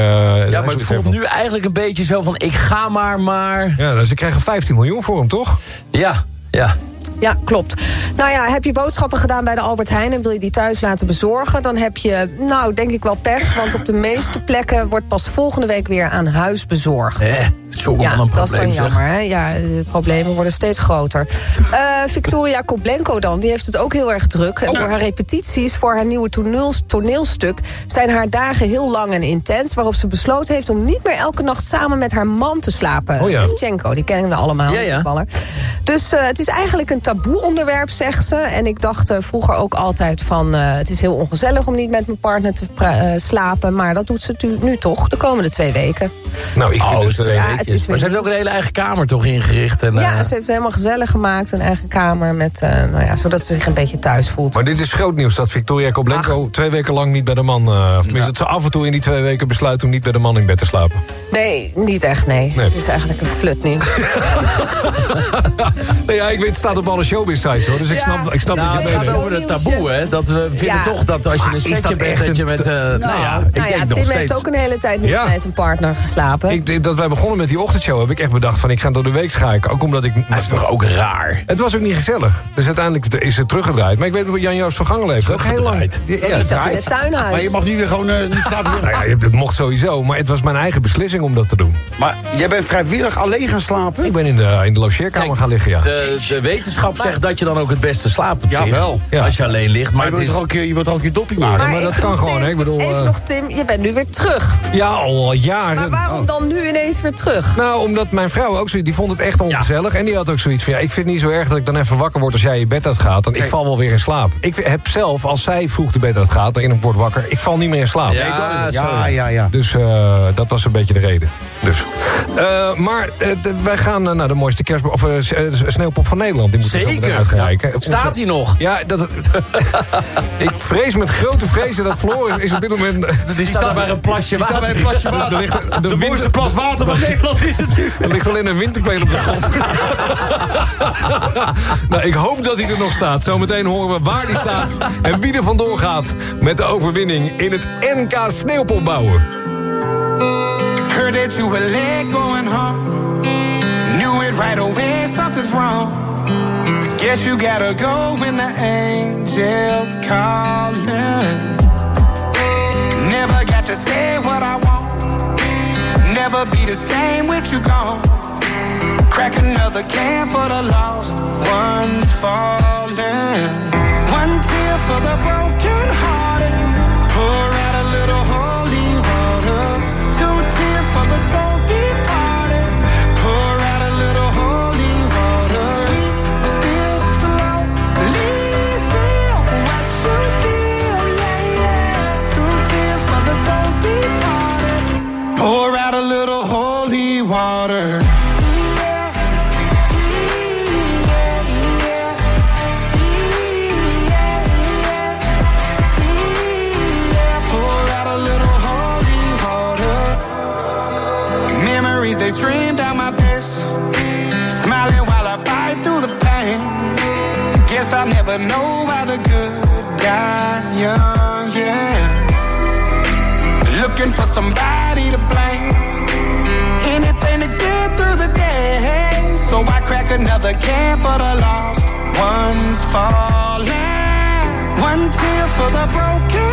Ja, maar het voelt nu eigenlijk een beetje zo van, ik ga maar, maar... Ja, dus ze krijgen 15 miljoen voor hem, toch? Ja, ja. Ja, klopt. Nou ja, heb je boodschappen gedaan bij de Albert Heijn... en wil je die thuis laten bezorgen... dan heb je, nou, denk ik wel pech... want op de meeste plekken wordt pas volgende week weer aan huis bezorgd. Ja, een dat is dan zeg. jammer. Hè? Ja, de problemen worden steeds groter. Eh, Victoria Koblenko dan, die heeft het ook heel erg druk. En door haar repetities voor haar nieuwe toneels- toneelstuk... zijn haar dagen heel lang en intens... waarop ze besloten heeft om niet meer elke nacht samen met haar man te slapen. Oh ja. Evchenko, die kennen we allemaal, Ja, ja. Dus eh, het is eigenlijk een taboe-onderwerp, zegt ze. En ik dacht eh, vroeger ook altijd van... eh, het is heel ongezellig om niet met mijn partner te slapen... maar dat doet ze nu toch, de komende twee weken. Nou, ik vind Oh, het... twee weekjes. Het is weer maar ze heeft ook een hele eigen kamer toch ingericht. En, Ja, eh, ze heeft het helemaal gezellig gemaakt. Een eigen kamer, met, eh, nou ja, zodat ze zich een beetje thuis voelt. Maar dit is groot nieuws dat Victoria Koblenko twee weken lang niet bij de man... eh, of tenminste, dat ze af en toe in die twee weken besluit om niet bij de man in bed te slapen. Nee, niet echt, nee. Nee. Het is eigenlijk een flut nu. Nee, ja, ik weet, het staat op alle showbiz sites hoor. Dus ik Ja. snap, ik snap Nou, dat het je gaat het over het taboe, hè? Dat we vinden Ja. toch dat als je een is setje dat bent, echt dat je met... eh, nou ja, ik nou denk nog Tim heeft ook een hele tijd niet Ja. met zijn partner geslapen. Ik, ik- dat wij begonnen met die ochtendshow heb ik echt bedacht van ik ga door de week schaken. Ook omdat ik... Dat is toch ook raar? Het was ook niet gezellig. Dus uiteindelijk is het teruggedraaid. Maar ik weet nog wat Jan-Joost van Gangel heeft. Ook heel lang. Ja, die zat in het tuinhuis. Maar je mag nu weer gewoon eh, niet slapen. Nou ja, je- het mocht sowieso. Maar het was mijn eigen beslissing om dat te doen. Maar jij bent vrijwillig alleen gaan slapen? Ik ben in de, in de logeerkamer Kijk, gaan liggen, ja. De, de wetenschap zegt dat je dan ook het beste slaapt op Ja, zich. wel. Ja. Als je alleen ligt. Maar Maar je het wilt is... ook, je wilt er ook je doppie maken. maar dat kan gewoon, hè. Ik bedoel, Even eh, nog, Tim, je bent nu weer terug. Ja, al Maar jaren. waarom dan nu ineens weer terug? Nou, omdat mijn vrouw ook zoiets... Die vond het echt ongezellig. En die had ook zoiets van... Ja, ik vind het niet zo erg dat ik dan even wakker word als jij je bed uitgaat. Want ik val wel weer in slaap. Ik heb zelf, als zij vroeg de bed uitgaat... en ik word wakker, ik val niet meer in slaap. Ja, Nee, dat is het. zo. ja, ja, ja. Dus eh, dat was een beetje de reden. Dus. Eh, maar eh, de- wij gaan naar de mooiste kerst of, sneeuwpop van Nederland. Die moeten Zeker. uitgereiken. Ja. Staat hij nog? Ja, dat, ik vrees met grote vrezen dat Floris is op dit moment... Die staat bij een plasje die staat water. bij een plasje water. Er ligt, de, mooiste plas water van Nederland is het nu. Er ligt alleen een winterkleen op de grond. nou, ik hoop dat hij er nog staat. Zometeen horen we waar hij staat en wie er vandoor gaat met de overwinning in het NK Sneeuwpop bouwen. Heard that you were late going home. Knew it right away, something's wrong. Guess you gotta go when the angels calling. Never got to say what I want. Never be the same with you gone. Crack another can for the lost ones falling. One tear for the broken hearted. Pour out a little holy but no other good guy, young, yeah. Looking for somebody to blame. Anything to get through the day. So I crack another can for the lost ones falling. One tear for the broken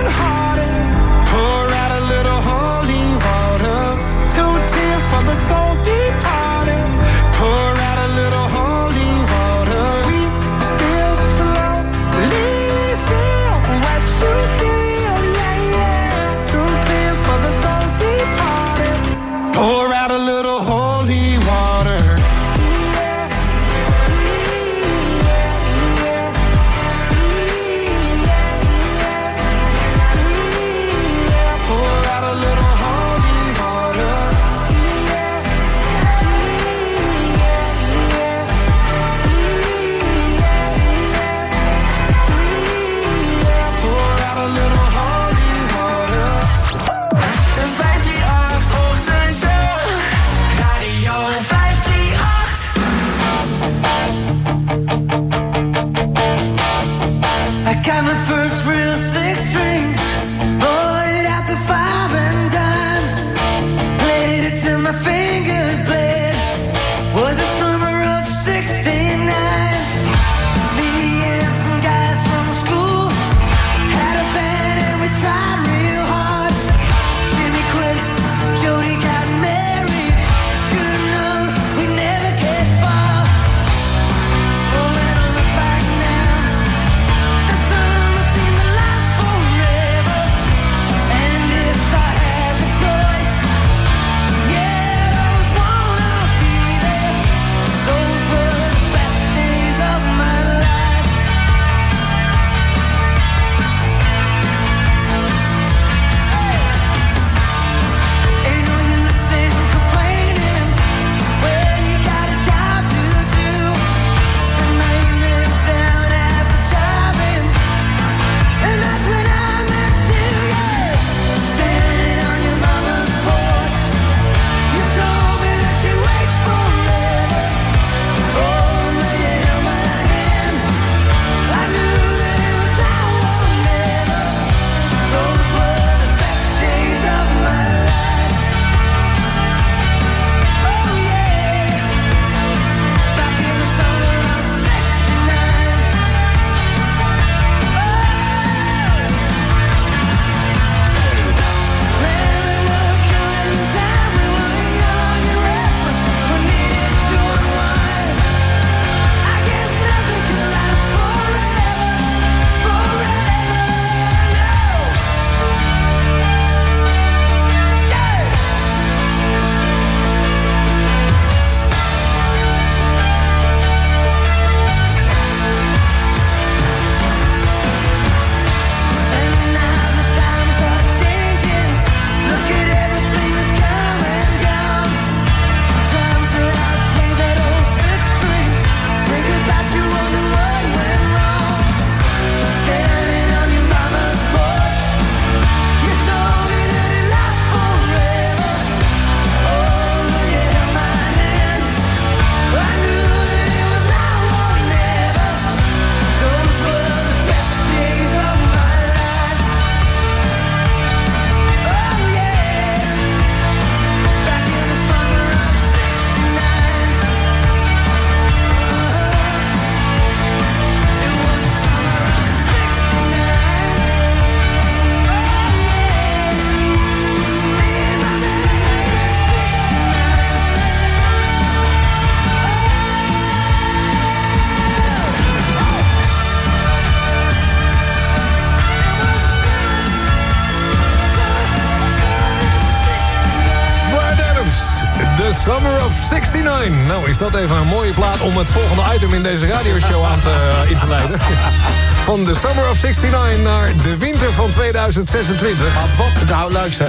Nou, is dat even een mooie plaat om het volgende item in deze radioshow aan te, eh, in te leiden. Van de Summer of 69 naar de winter van 2026. Maar wat, nou luister,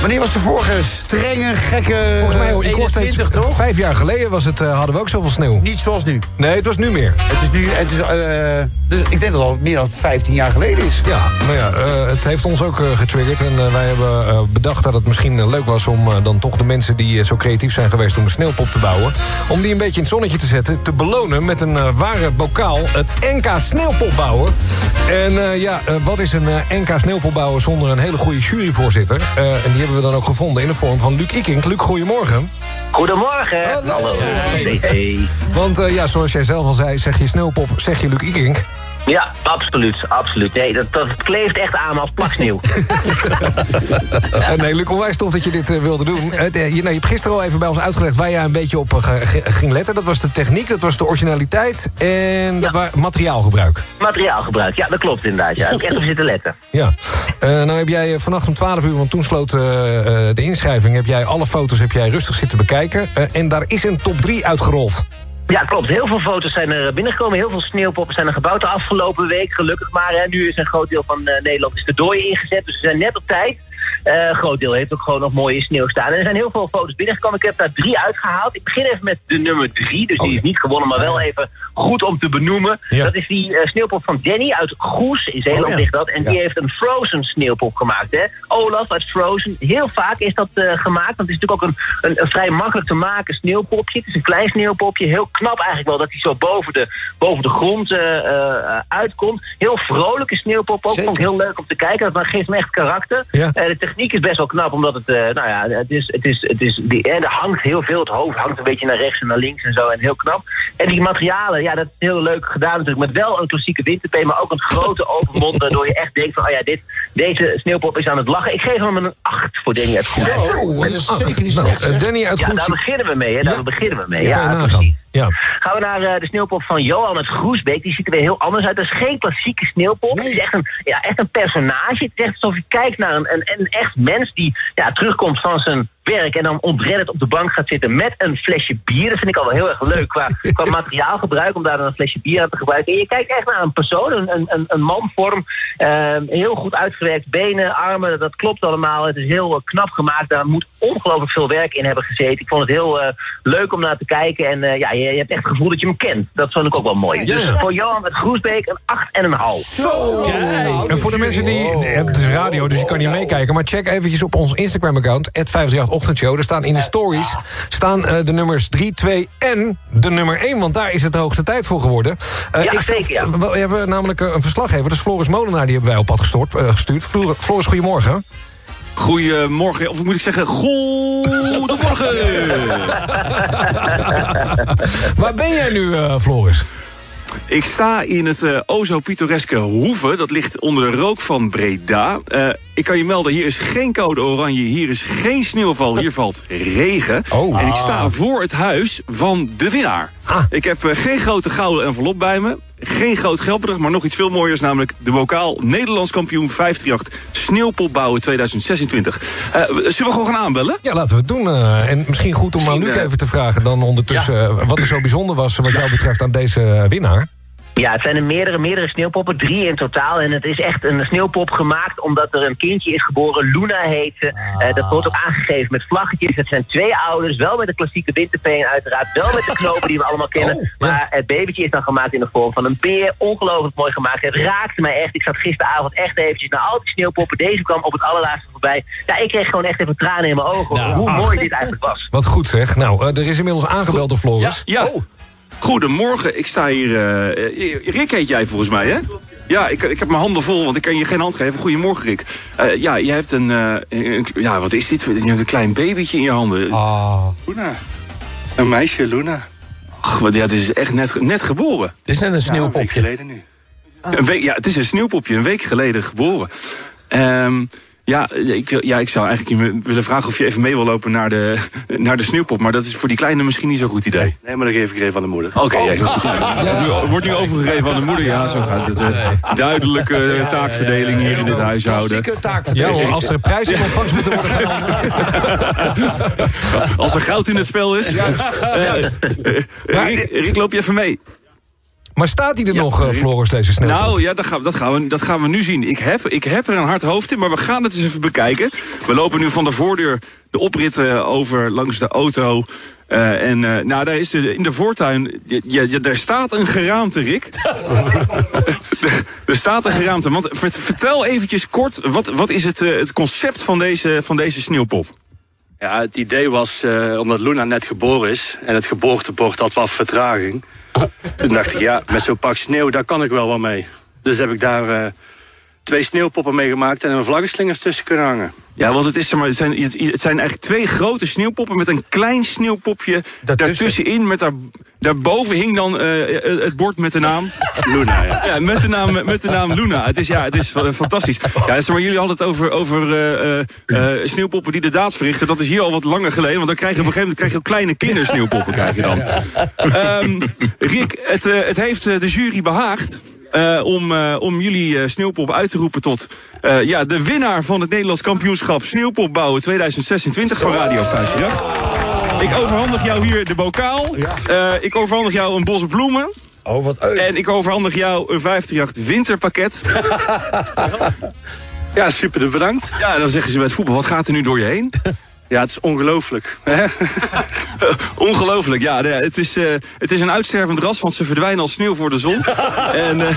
wanneer was de vorige strenge, gekke... Volgens mij, hoor, ik hoor steeds, 21 toch? vijf jaar geleden was het, eh, hadden we ook zoveel sneeuw. Niet zoals nu. Nee, het was nu meer. Het is nu, het is, eh, dus ik denk dat het al meer dan 15 jaar geleden is. Ja, maar ja, eh, het heeft ons ook getriggerd. En wij hebben bedacht dat het misschien leuk was om dan toch de mensen die zo creatief zijn geweest om een sneeuwpop te bouwen. Om die een beetje in het zonnetje te zetten. Te belonen met een ware bokaal. Het NK Sneeuwpop En eh, ja, eh, wat is een eh, NK Sneeuwpop bouwen zonder een hele goede juryvoorzitter? En die hebben we dan ook gevonden in de vorm van Luc Ikink. Luc, goedemorgen. Goedemorgen. Hallo. Hey, hey. Want ja, zoals jij zelf al zei, zeg je sneeuwpop, zeg je Luc Ikink. Ja, absoluut, absoluut. Nee, dat, dat kleeft echt aan als plaksneeuw. Eh, nee, Luc, onwijs tof dat je dit eh, wilde doen. De- je, nou, je hebt gisteren al even bij ons uitgelegd waar jij een beetje op eh, ging letten. Dat was de techniek, dat was de originaliteit en dat was materiaalgebruik. Materiaalgebruik, ja, dat klopt inderdaad. Ja, heb ik echt op zitten letten. Ja. Nou heb jij vannacht om 12 uur, want toen sloot de inschrijving... heb jij alle foto's heb jij rustig zitten bekijken. En daar is een top 3 uitgerold. Ja, klopt. Heel veel foto's zijn er binnengekomen. Heel veel sneeuwpoppen zijn er gebouwd de afgelopen week. Gelukkig maar. Hè. Nu is een groot deel van eh, Nederland is de dooi ingezet. Dus we zijn net op tijd. Eh, Een groot deel heeft ook gewoon nog mooie sneeuw staan. En er zijn heel veel foto's binnengekomen. Ik heb daar drie uitgehaald. Ik begin even met de nummer drie. Dus die is niet gewonnen, maar wel even goed om te benoemen. Ja. Dat is die eh, sneeuwpop van Danny uit Goes. In Zeeland Oh, ja. ligt dat. En Ja. die heeft een Frozen sneeuwpop gemaakt. Hè? Olaf uit Frozen. Heel vaak is dat eh, gemaakt. Want het is natuurlijk ook een, een, een vrij makkelijk te maken sneeuwpopje. Het is een klein sneeuwpopje. Heel knap eigenlijk wel dat hij zo boven de, boven de grond uitkomt. Heel vrolijke sneeuwpop ook. Zeker. Vond ik heel leuk om te kijken. Dat geeft hem echt karakter. Ja. De techniek is best wel knap. Omdat het, eh, nou ja, het is, het is, het is, die, eh, er hangt heel veel. Het hoofd hangt een beetje naar rechts en naar links en zo. En heel knap. En die materialen, ja, dat is heel leuk gedaan natuurlijk. Met wel een klassieke winterpee, maar ook een grote open mond. Waardoor je echt denkt van, oh ja, dit, deze sneeuwpop is aan het lachen. Ik geef hem een 8 voor Danny uit Goes. Oh, dat is zeker niet Nou. Danny uit Ja, daar beginnen we mee, hè. Daar beginnen we mee. Ja, Ja, je precies. Ja. Gaan we naar eh, de sneeuwpop van Johan uit Groesbeek. Die ziet er weer heel anders uit. Dat is geen klassieke sneeuwpop. Het is echt een, ja, echt een personage. Het is echt alsof je kijkt naar een, een, een echt mens die ja, terugkomt van zijn werk... en dan ontredderd op de bank gaat zitten met een flesje bier. Dat vind ik al wel heel erg leuk qua, qua materiaalgebruik... om daar dan een flesje bier aan te gebruiken. En je kijkt echt naar een persoon, een, een, een, manvorm. eh, heel goed uitgewerkt. Benen, armen, dat klopt allemaal. Het is heel eh, knap gemaakt. Daar moet ongelooflijk veel werk in hebben gezeten. Ik vond het heel eh, leuk om naar te kijken. En eh, ja, je, je hebt echt het gevoel dat je hem kent. Dat vond ik ook wel mooi. Dus voor Johan met Groesbeek een 8 en een half. Zo! En voor de mensen die... Het is radio, dus je kan niet meekijken. Maar check eventjes op ons Instagram-account. 538ochtendshow. Er staan in de stories staan eh, de nummers 3, 2 en de nummer 1. Want daar is het de hoogste tijd voor geworden. Eh, Ja, ik stel- zeker, ja. We hebben namelijk eh, een verslaggever. Dat is Floris Molenaar. Die hebben wij op pad gestuurd. eh, gestuurd. Floris, Floris, goedemorgen. Goedemorgen, of moet ik zeggen, goedemorgen. Waar ben jij nu, eh, Floris? Ik sta in het o zo pittoreske Hoeve. Dat ligt onder de rook van Breda. Eh, ik kan je melden, hier is geen code oranje. Hier is geen sneeuwval. Hier valt regen. Oh. En ik sta voor het huis van de winnaar. Ik heb eh, geen grote gouden envelop bij me. Geen groot geldbedrag, maar nog iets veel mooiers. Namelijk de bokaal Nederlands kampioen 538 Sneeuwpop bouwen 2026. Eh, zullen we gewoon gaan aanbellen? Ja, laten we het doen. eh, en misschien goed om aan Misschien, Luc even te vragen dan ondertussen... wat er zo bijzonder was wat jou betreft aan deze winnaar. Ja, het zijn er meerdere, meerdere sneeuwpoppen, drie in totaal. En het is echt een sneeuwpop gemaakt omdat er een kindje is geboren. Luna heet ze. Eh, dat wordt ook aangegeven met vlaggetjes. Het zijn twee ouders, wel met de klassieke winterpeen uiteraard. Wel met de knopen die we allemaal kennen. Maar het babytje is dan gemaakt in de vorm van een beer. Ongelooflijk mooi gemaakt. Het raakte mij echt. Ik zat gisteravond echt eventjes naar al die sneeuwpoppen. Deze kwam op het allerlaatste voorbij. Ja, ik kreeg gewoon echt even tranen in mijn ogen. Nou, hoe ach. mooi dit eigenlijk was. Wat goed zeg. Nou, eh, er is inmiddels aangebeld door Floris. Ja. Goedemorgen, ik sta hier... eh, Rick heet jij volgens mij, hè? Ja, ik, ik heb mijn handen vol, want ik kan je geen hand geven. Goedemorgen, Rick. Eh, ja, je hebt een, eh, een- Ja, wat is dit? Je hebt een klein babytje in je handen. Ah. Luna. Een meisje, Luna. Ach, wat, ja, het is echt net, net geboren. Het is net een sneeuwpopje. een week geleden nu. Een week, ja, het is een sneeuwpopje, een week geleden geboren. Ehm, ja, ik, wil- ja, ik zou eigenlijk je willen vragen of je even mee wil lopen naar de, naar de sneeuwpop. Maar dat is voor die kleine misschien niet zo'n goed idee. Nee, maar dan geef ik even aan de moeder. Oké, ja. Ja. Wordt u overgegeven aan de moeder? Ja, zo gaat het. eh. Duidelijke taakverdeling hier in dit huishouden. Ja, hoor, als er prijzen in ontvangst moeten worden genomen. Als er goud in het spel is. Juist. Eh, Juist. Rick, Rick, loop je even mee? Maar staat hij er nog, uh, Floris, deze sneeuwpop? Nou ja, dat gaan, dat, gaan we, dat gaan we nu zien. Ik heb, ik heb er een hard hoofd in, maar we gaan het eens even bekijken. We lopen nu van de voordeur de oprit over langs de auto. Uh, en uh, nou, daar is de, in de voortuin, ja, ja, daar staat een geraamte, Rick. er staat een geraamte. Want vertel eventjes kort, wat, wat is het, uh, het concept van deze, van deze sneeuwpop? Ja, het idee was, omdat Luna net geboren is... en het geboortebord had wat vertraging... toen dacht ik, ja, met zo'n pak sneeuw, daar kan ik wel wat mee. Dus heb ik daar twee sneeuwpoppen meegemaakt en een vlaggenslingers tussen kunnen hangen. Ja, want het, is, maar, het, zijn, het zijn eigenlijk twee grote sneeuwpoppen met een klein sneeuwpopje daartussenin. Met daar, daarboven hing dan uh, het bord met de naam... Luna, ja. ja. met, de naam, met de naam Luna. Het is, ja, het is fantastisch. Ja, maar jullie hadden het over, over uh, uh, sneeuwpoppen die de daad verrichten. Dat is hier al wat langer geleden. Want dan krijg je op een gegeven moment krijg je ook kleine kindersneeuwpoppen. Krijg je dan. Um, Rick, het, het heeft de jury behaagd. Uh, om, uh, om jullie uh, Sneeuwpop uit te roepen tot ja, de winnaar van het Nederlands kampioenschap Sneeuwpop bouwen 2026 van Radio 50. Ik overhandig jou hier de bokaal. Ja. ik overhandig jou een bos bloemen. Oh, wat En ik overhandig jou een 538 winterpakket. ja, super bedankt. Ja, dan zeggen ze bij het voetbal, wat gaat er nu door je heen? Ja, het is ongelooflijk. ongelooflijk, ja. Het is, uh, het is een uitstervend ras, want ze verdwijnen als sneeuw voor de zon. en, uh,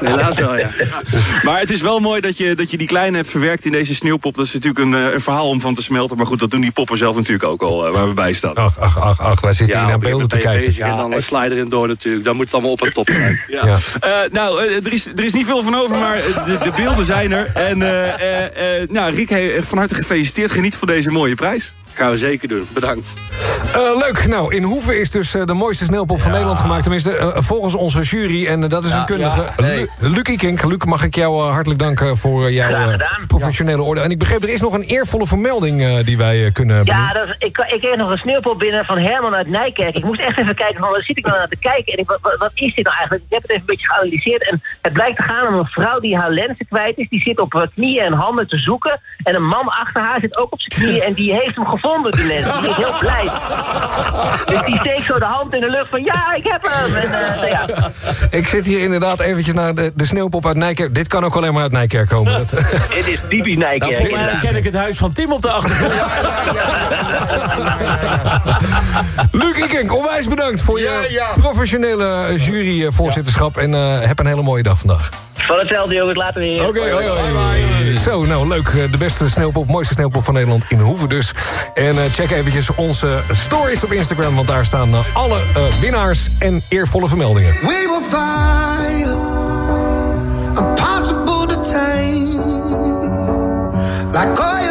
Helaas wel, ja. maar het is wel mooi dat je, dat je die kleine hebt verwerkt in deze sneeuwpop. Dat is natuurlijk een, uh, een verhaal om van te smelten. Maar goed, dat doen die poppen zelf natuurlijk ook al, waar we bij staan. Ach, ach, ach, ach wij zitten ja, hier naar beelden te kijken. Bezig ja, en dan sla je erin door natuurlijk. Dan moet het allemaal op en top zijn. Ja. ja. nou, er, is, er is niet veel van over, maar de, de beelden zijn er. En nou, Rick, van harte gefeliciteerd. Geniet van deze mooie prijs. Gaan we zeker doen. Bedankt. Uh, leuk. Nou, in Hoeve is dus uh, de mooiste sneeuwpop ja. van Nederland gemaakt. Tenminste, uh, volgens onze jury. En dat is ja, een kundige. Ja, nee. Lucky Kink. Luc, mag ik jou hartelijk danken voor jouw professionele orde. En ik begreep, er is nog een eervolle vermelding die wij kunnen Ja, dat is, ik, ik kreeg nog een sneeuwpop binnen van Herman uit Nijkerk. Ik moest echt even kijken, van, waar zit ik nou naar te kijken? En ik, wat, wat, is dit nou eigenlijk? Ik heb het even een beetje geanalyseerd. En het blijkt te gaan om een vrouw die haar lenzen kwijt is. Die zit op haar knieën en handen te zoeken. En een man achter haar zit ook op zijn knieën. En die heeft hem gevonden, die lens. Die is heel blij. Dus die steekt zo de hand in de lucht van ja, ik heb hem. En, uh, nou ja. Ik zit hier inderdaad eventjes naar de, de sneeuwpop uit Nijkerk. Dit kan ook alleen maar uit Nijkerk komen. Dat... Het is typisch Nijkerk. Nou, volgens mij ken ik het huis van Tim op de achtergrond. Luc Ikink, onwijs bedankt voor je professionele juryvoorzitterschap. En uh, heb een hele mooie dag vandaag. Van hetzelfde jongens, later weer. Oké, okay, hoi, hoi. Zo, nou leuk. De beste sneeuwpop, mooiste sneeuwpop van Nederland in Hoeven dus. En uh, check eventjes onze stories op Instagram... want daar staan uh, alle uh, winnaars en eervolle vermeldingen. We will fire, impossible to tame, like oil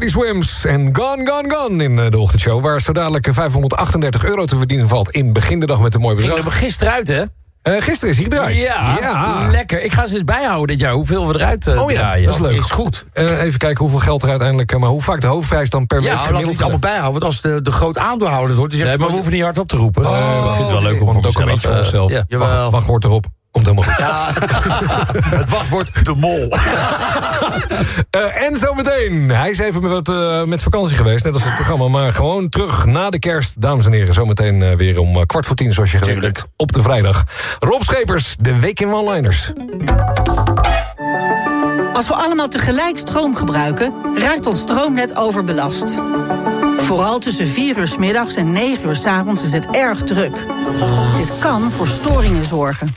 Teddy Swims en Gone, Gone, Gone in eh, de ochtendshow... waar zo dadelijk eh, 538 euro te verdienen valt... in begin de dag met een mooi bedrag. Gingen we gisteren uit, hè? Eh, gisteren is hij gedraaid. Ja, lekker. Ik ga ze eens bijhouden dit jaar, hoeveel we eruit eh, Oh ja, draaien. dat is leuk. Is goed. Eh, even kijken hoeveel geld er uiteindelijk... eh, maar hoe vaak de hoofdprijs dan per Ja, week laten we gemiddeld het allemaal bijhouden. Want als de, de groot aandeelhouder hoort... Die zegt Nee, maar we hoeven niet hard op te roepen. Oh, ik vind het wel leuk om Een documentje voor onszelf. eh, ja. Jawel. Wacht, wachtwoord erop. Komt helemaal goed. het wachtwoord de mol. Eh, en zometeen. Hij is even met, eh, met vakantie geweest, net als het programma. Maar gewoon terug na de kerst. Dames en heren, zometeen eh, weer om kwart voor tien, zoals je gewend bent. Op de vrijdag. Rob Schepers, de Week in One-Liners. Als we allemaal tegelijk stroom gebruiken, raakt ons stroomnet overbelast. Vooral tussen 4 uur 's middags en 9 uur 's avonds is het erg druk. Dit kan voor storingen zorgen.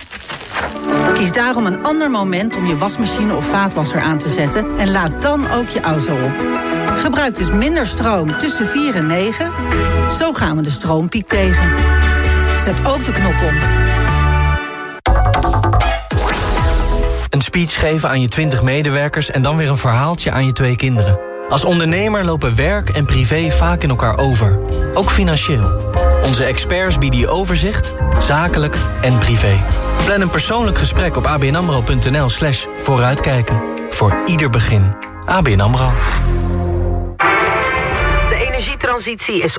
Kies daarom een ander moment om je wasmachine of vaatwasser aan te zetten en laad dan ook je auto op. Gebruik dus minder stroom tussen 4 en 9. Zo gaan we de stroompiek tegen. Zet ook de knop om. Een speech geven aan je 20 medewerkers en dan weer een verhaaltje aan je twee kinderen. Als ondernemer lopen werk en privé vaak in elkaar over. Ook financieel. Onze experts bieden je overzicht, zakelijk en privé. Plan een persoonlijk gesprek op abnamro.nl slash vooruitkijken. Voor ieder begin. ABN AMRO. De energietransitie is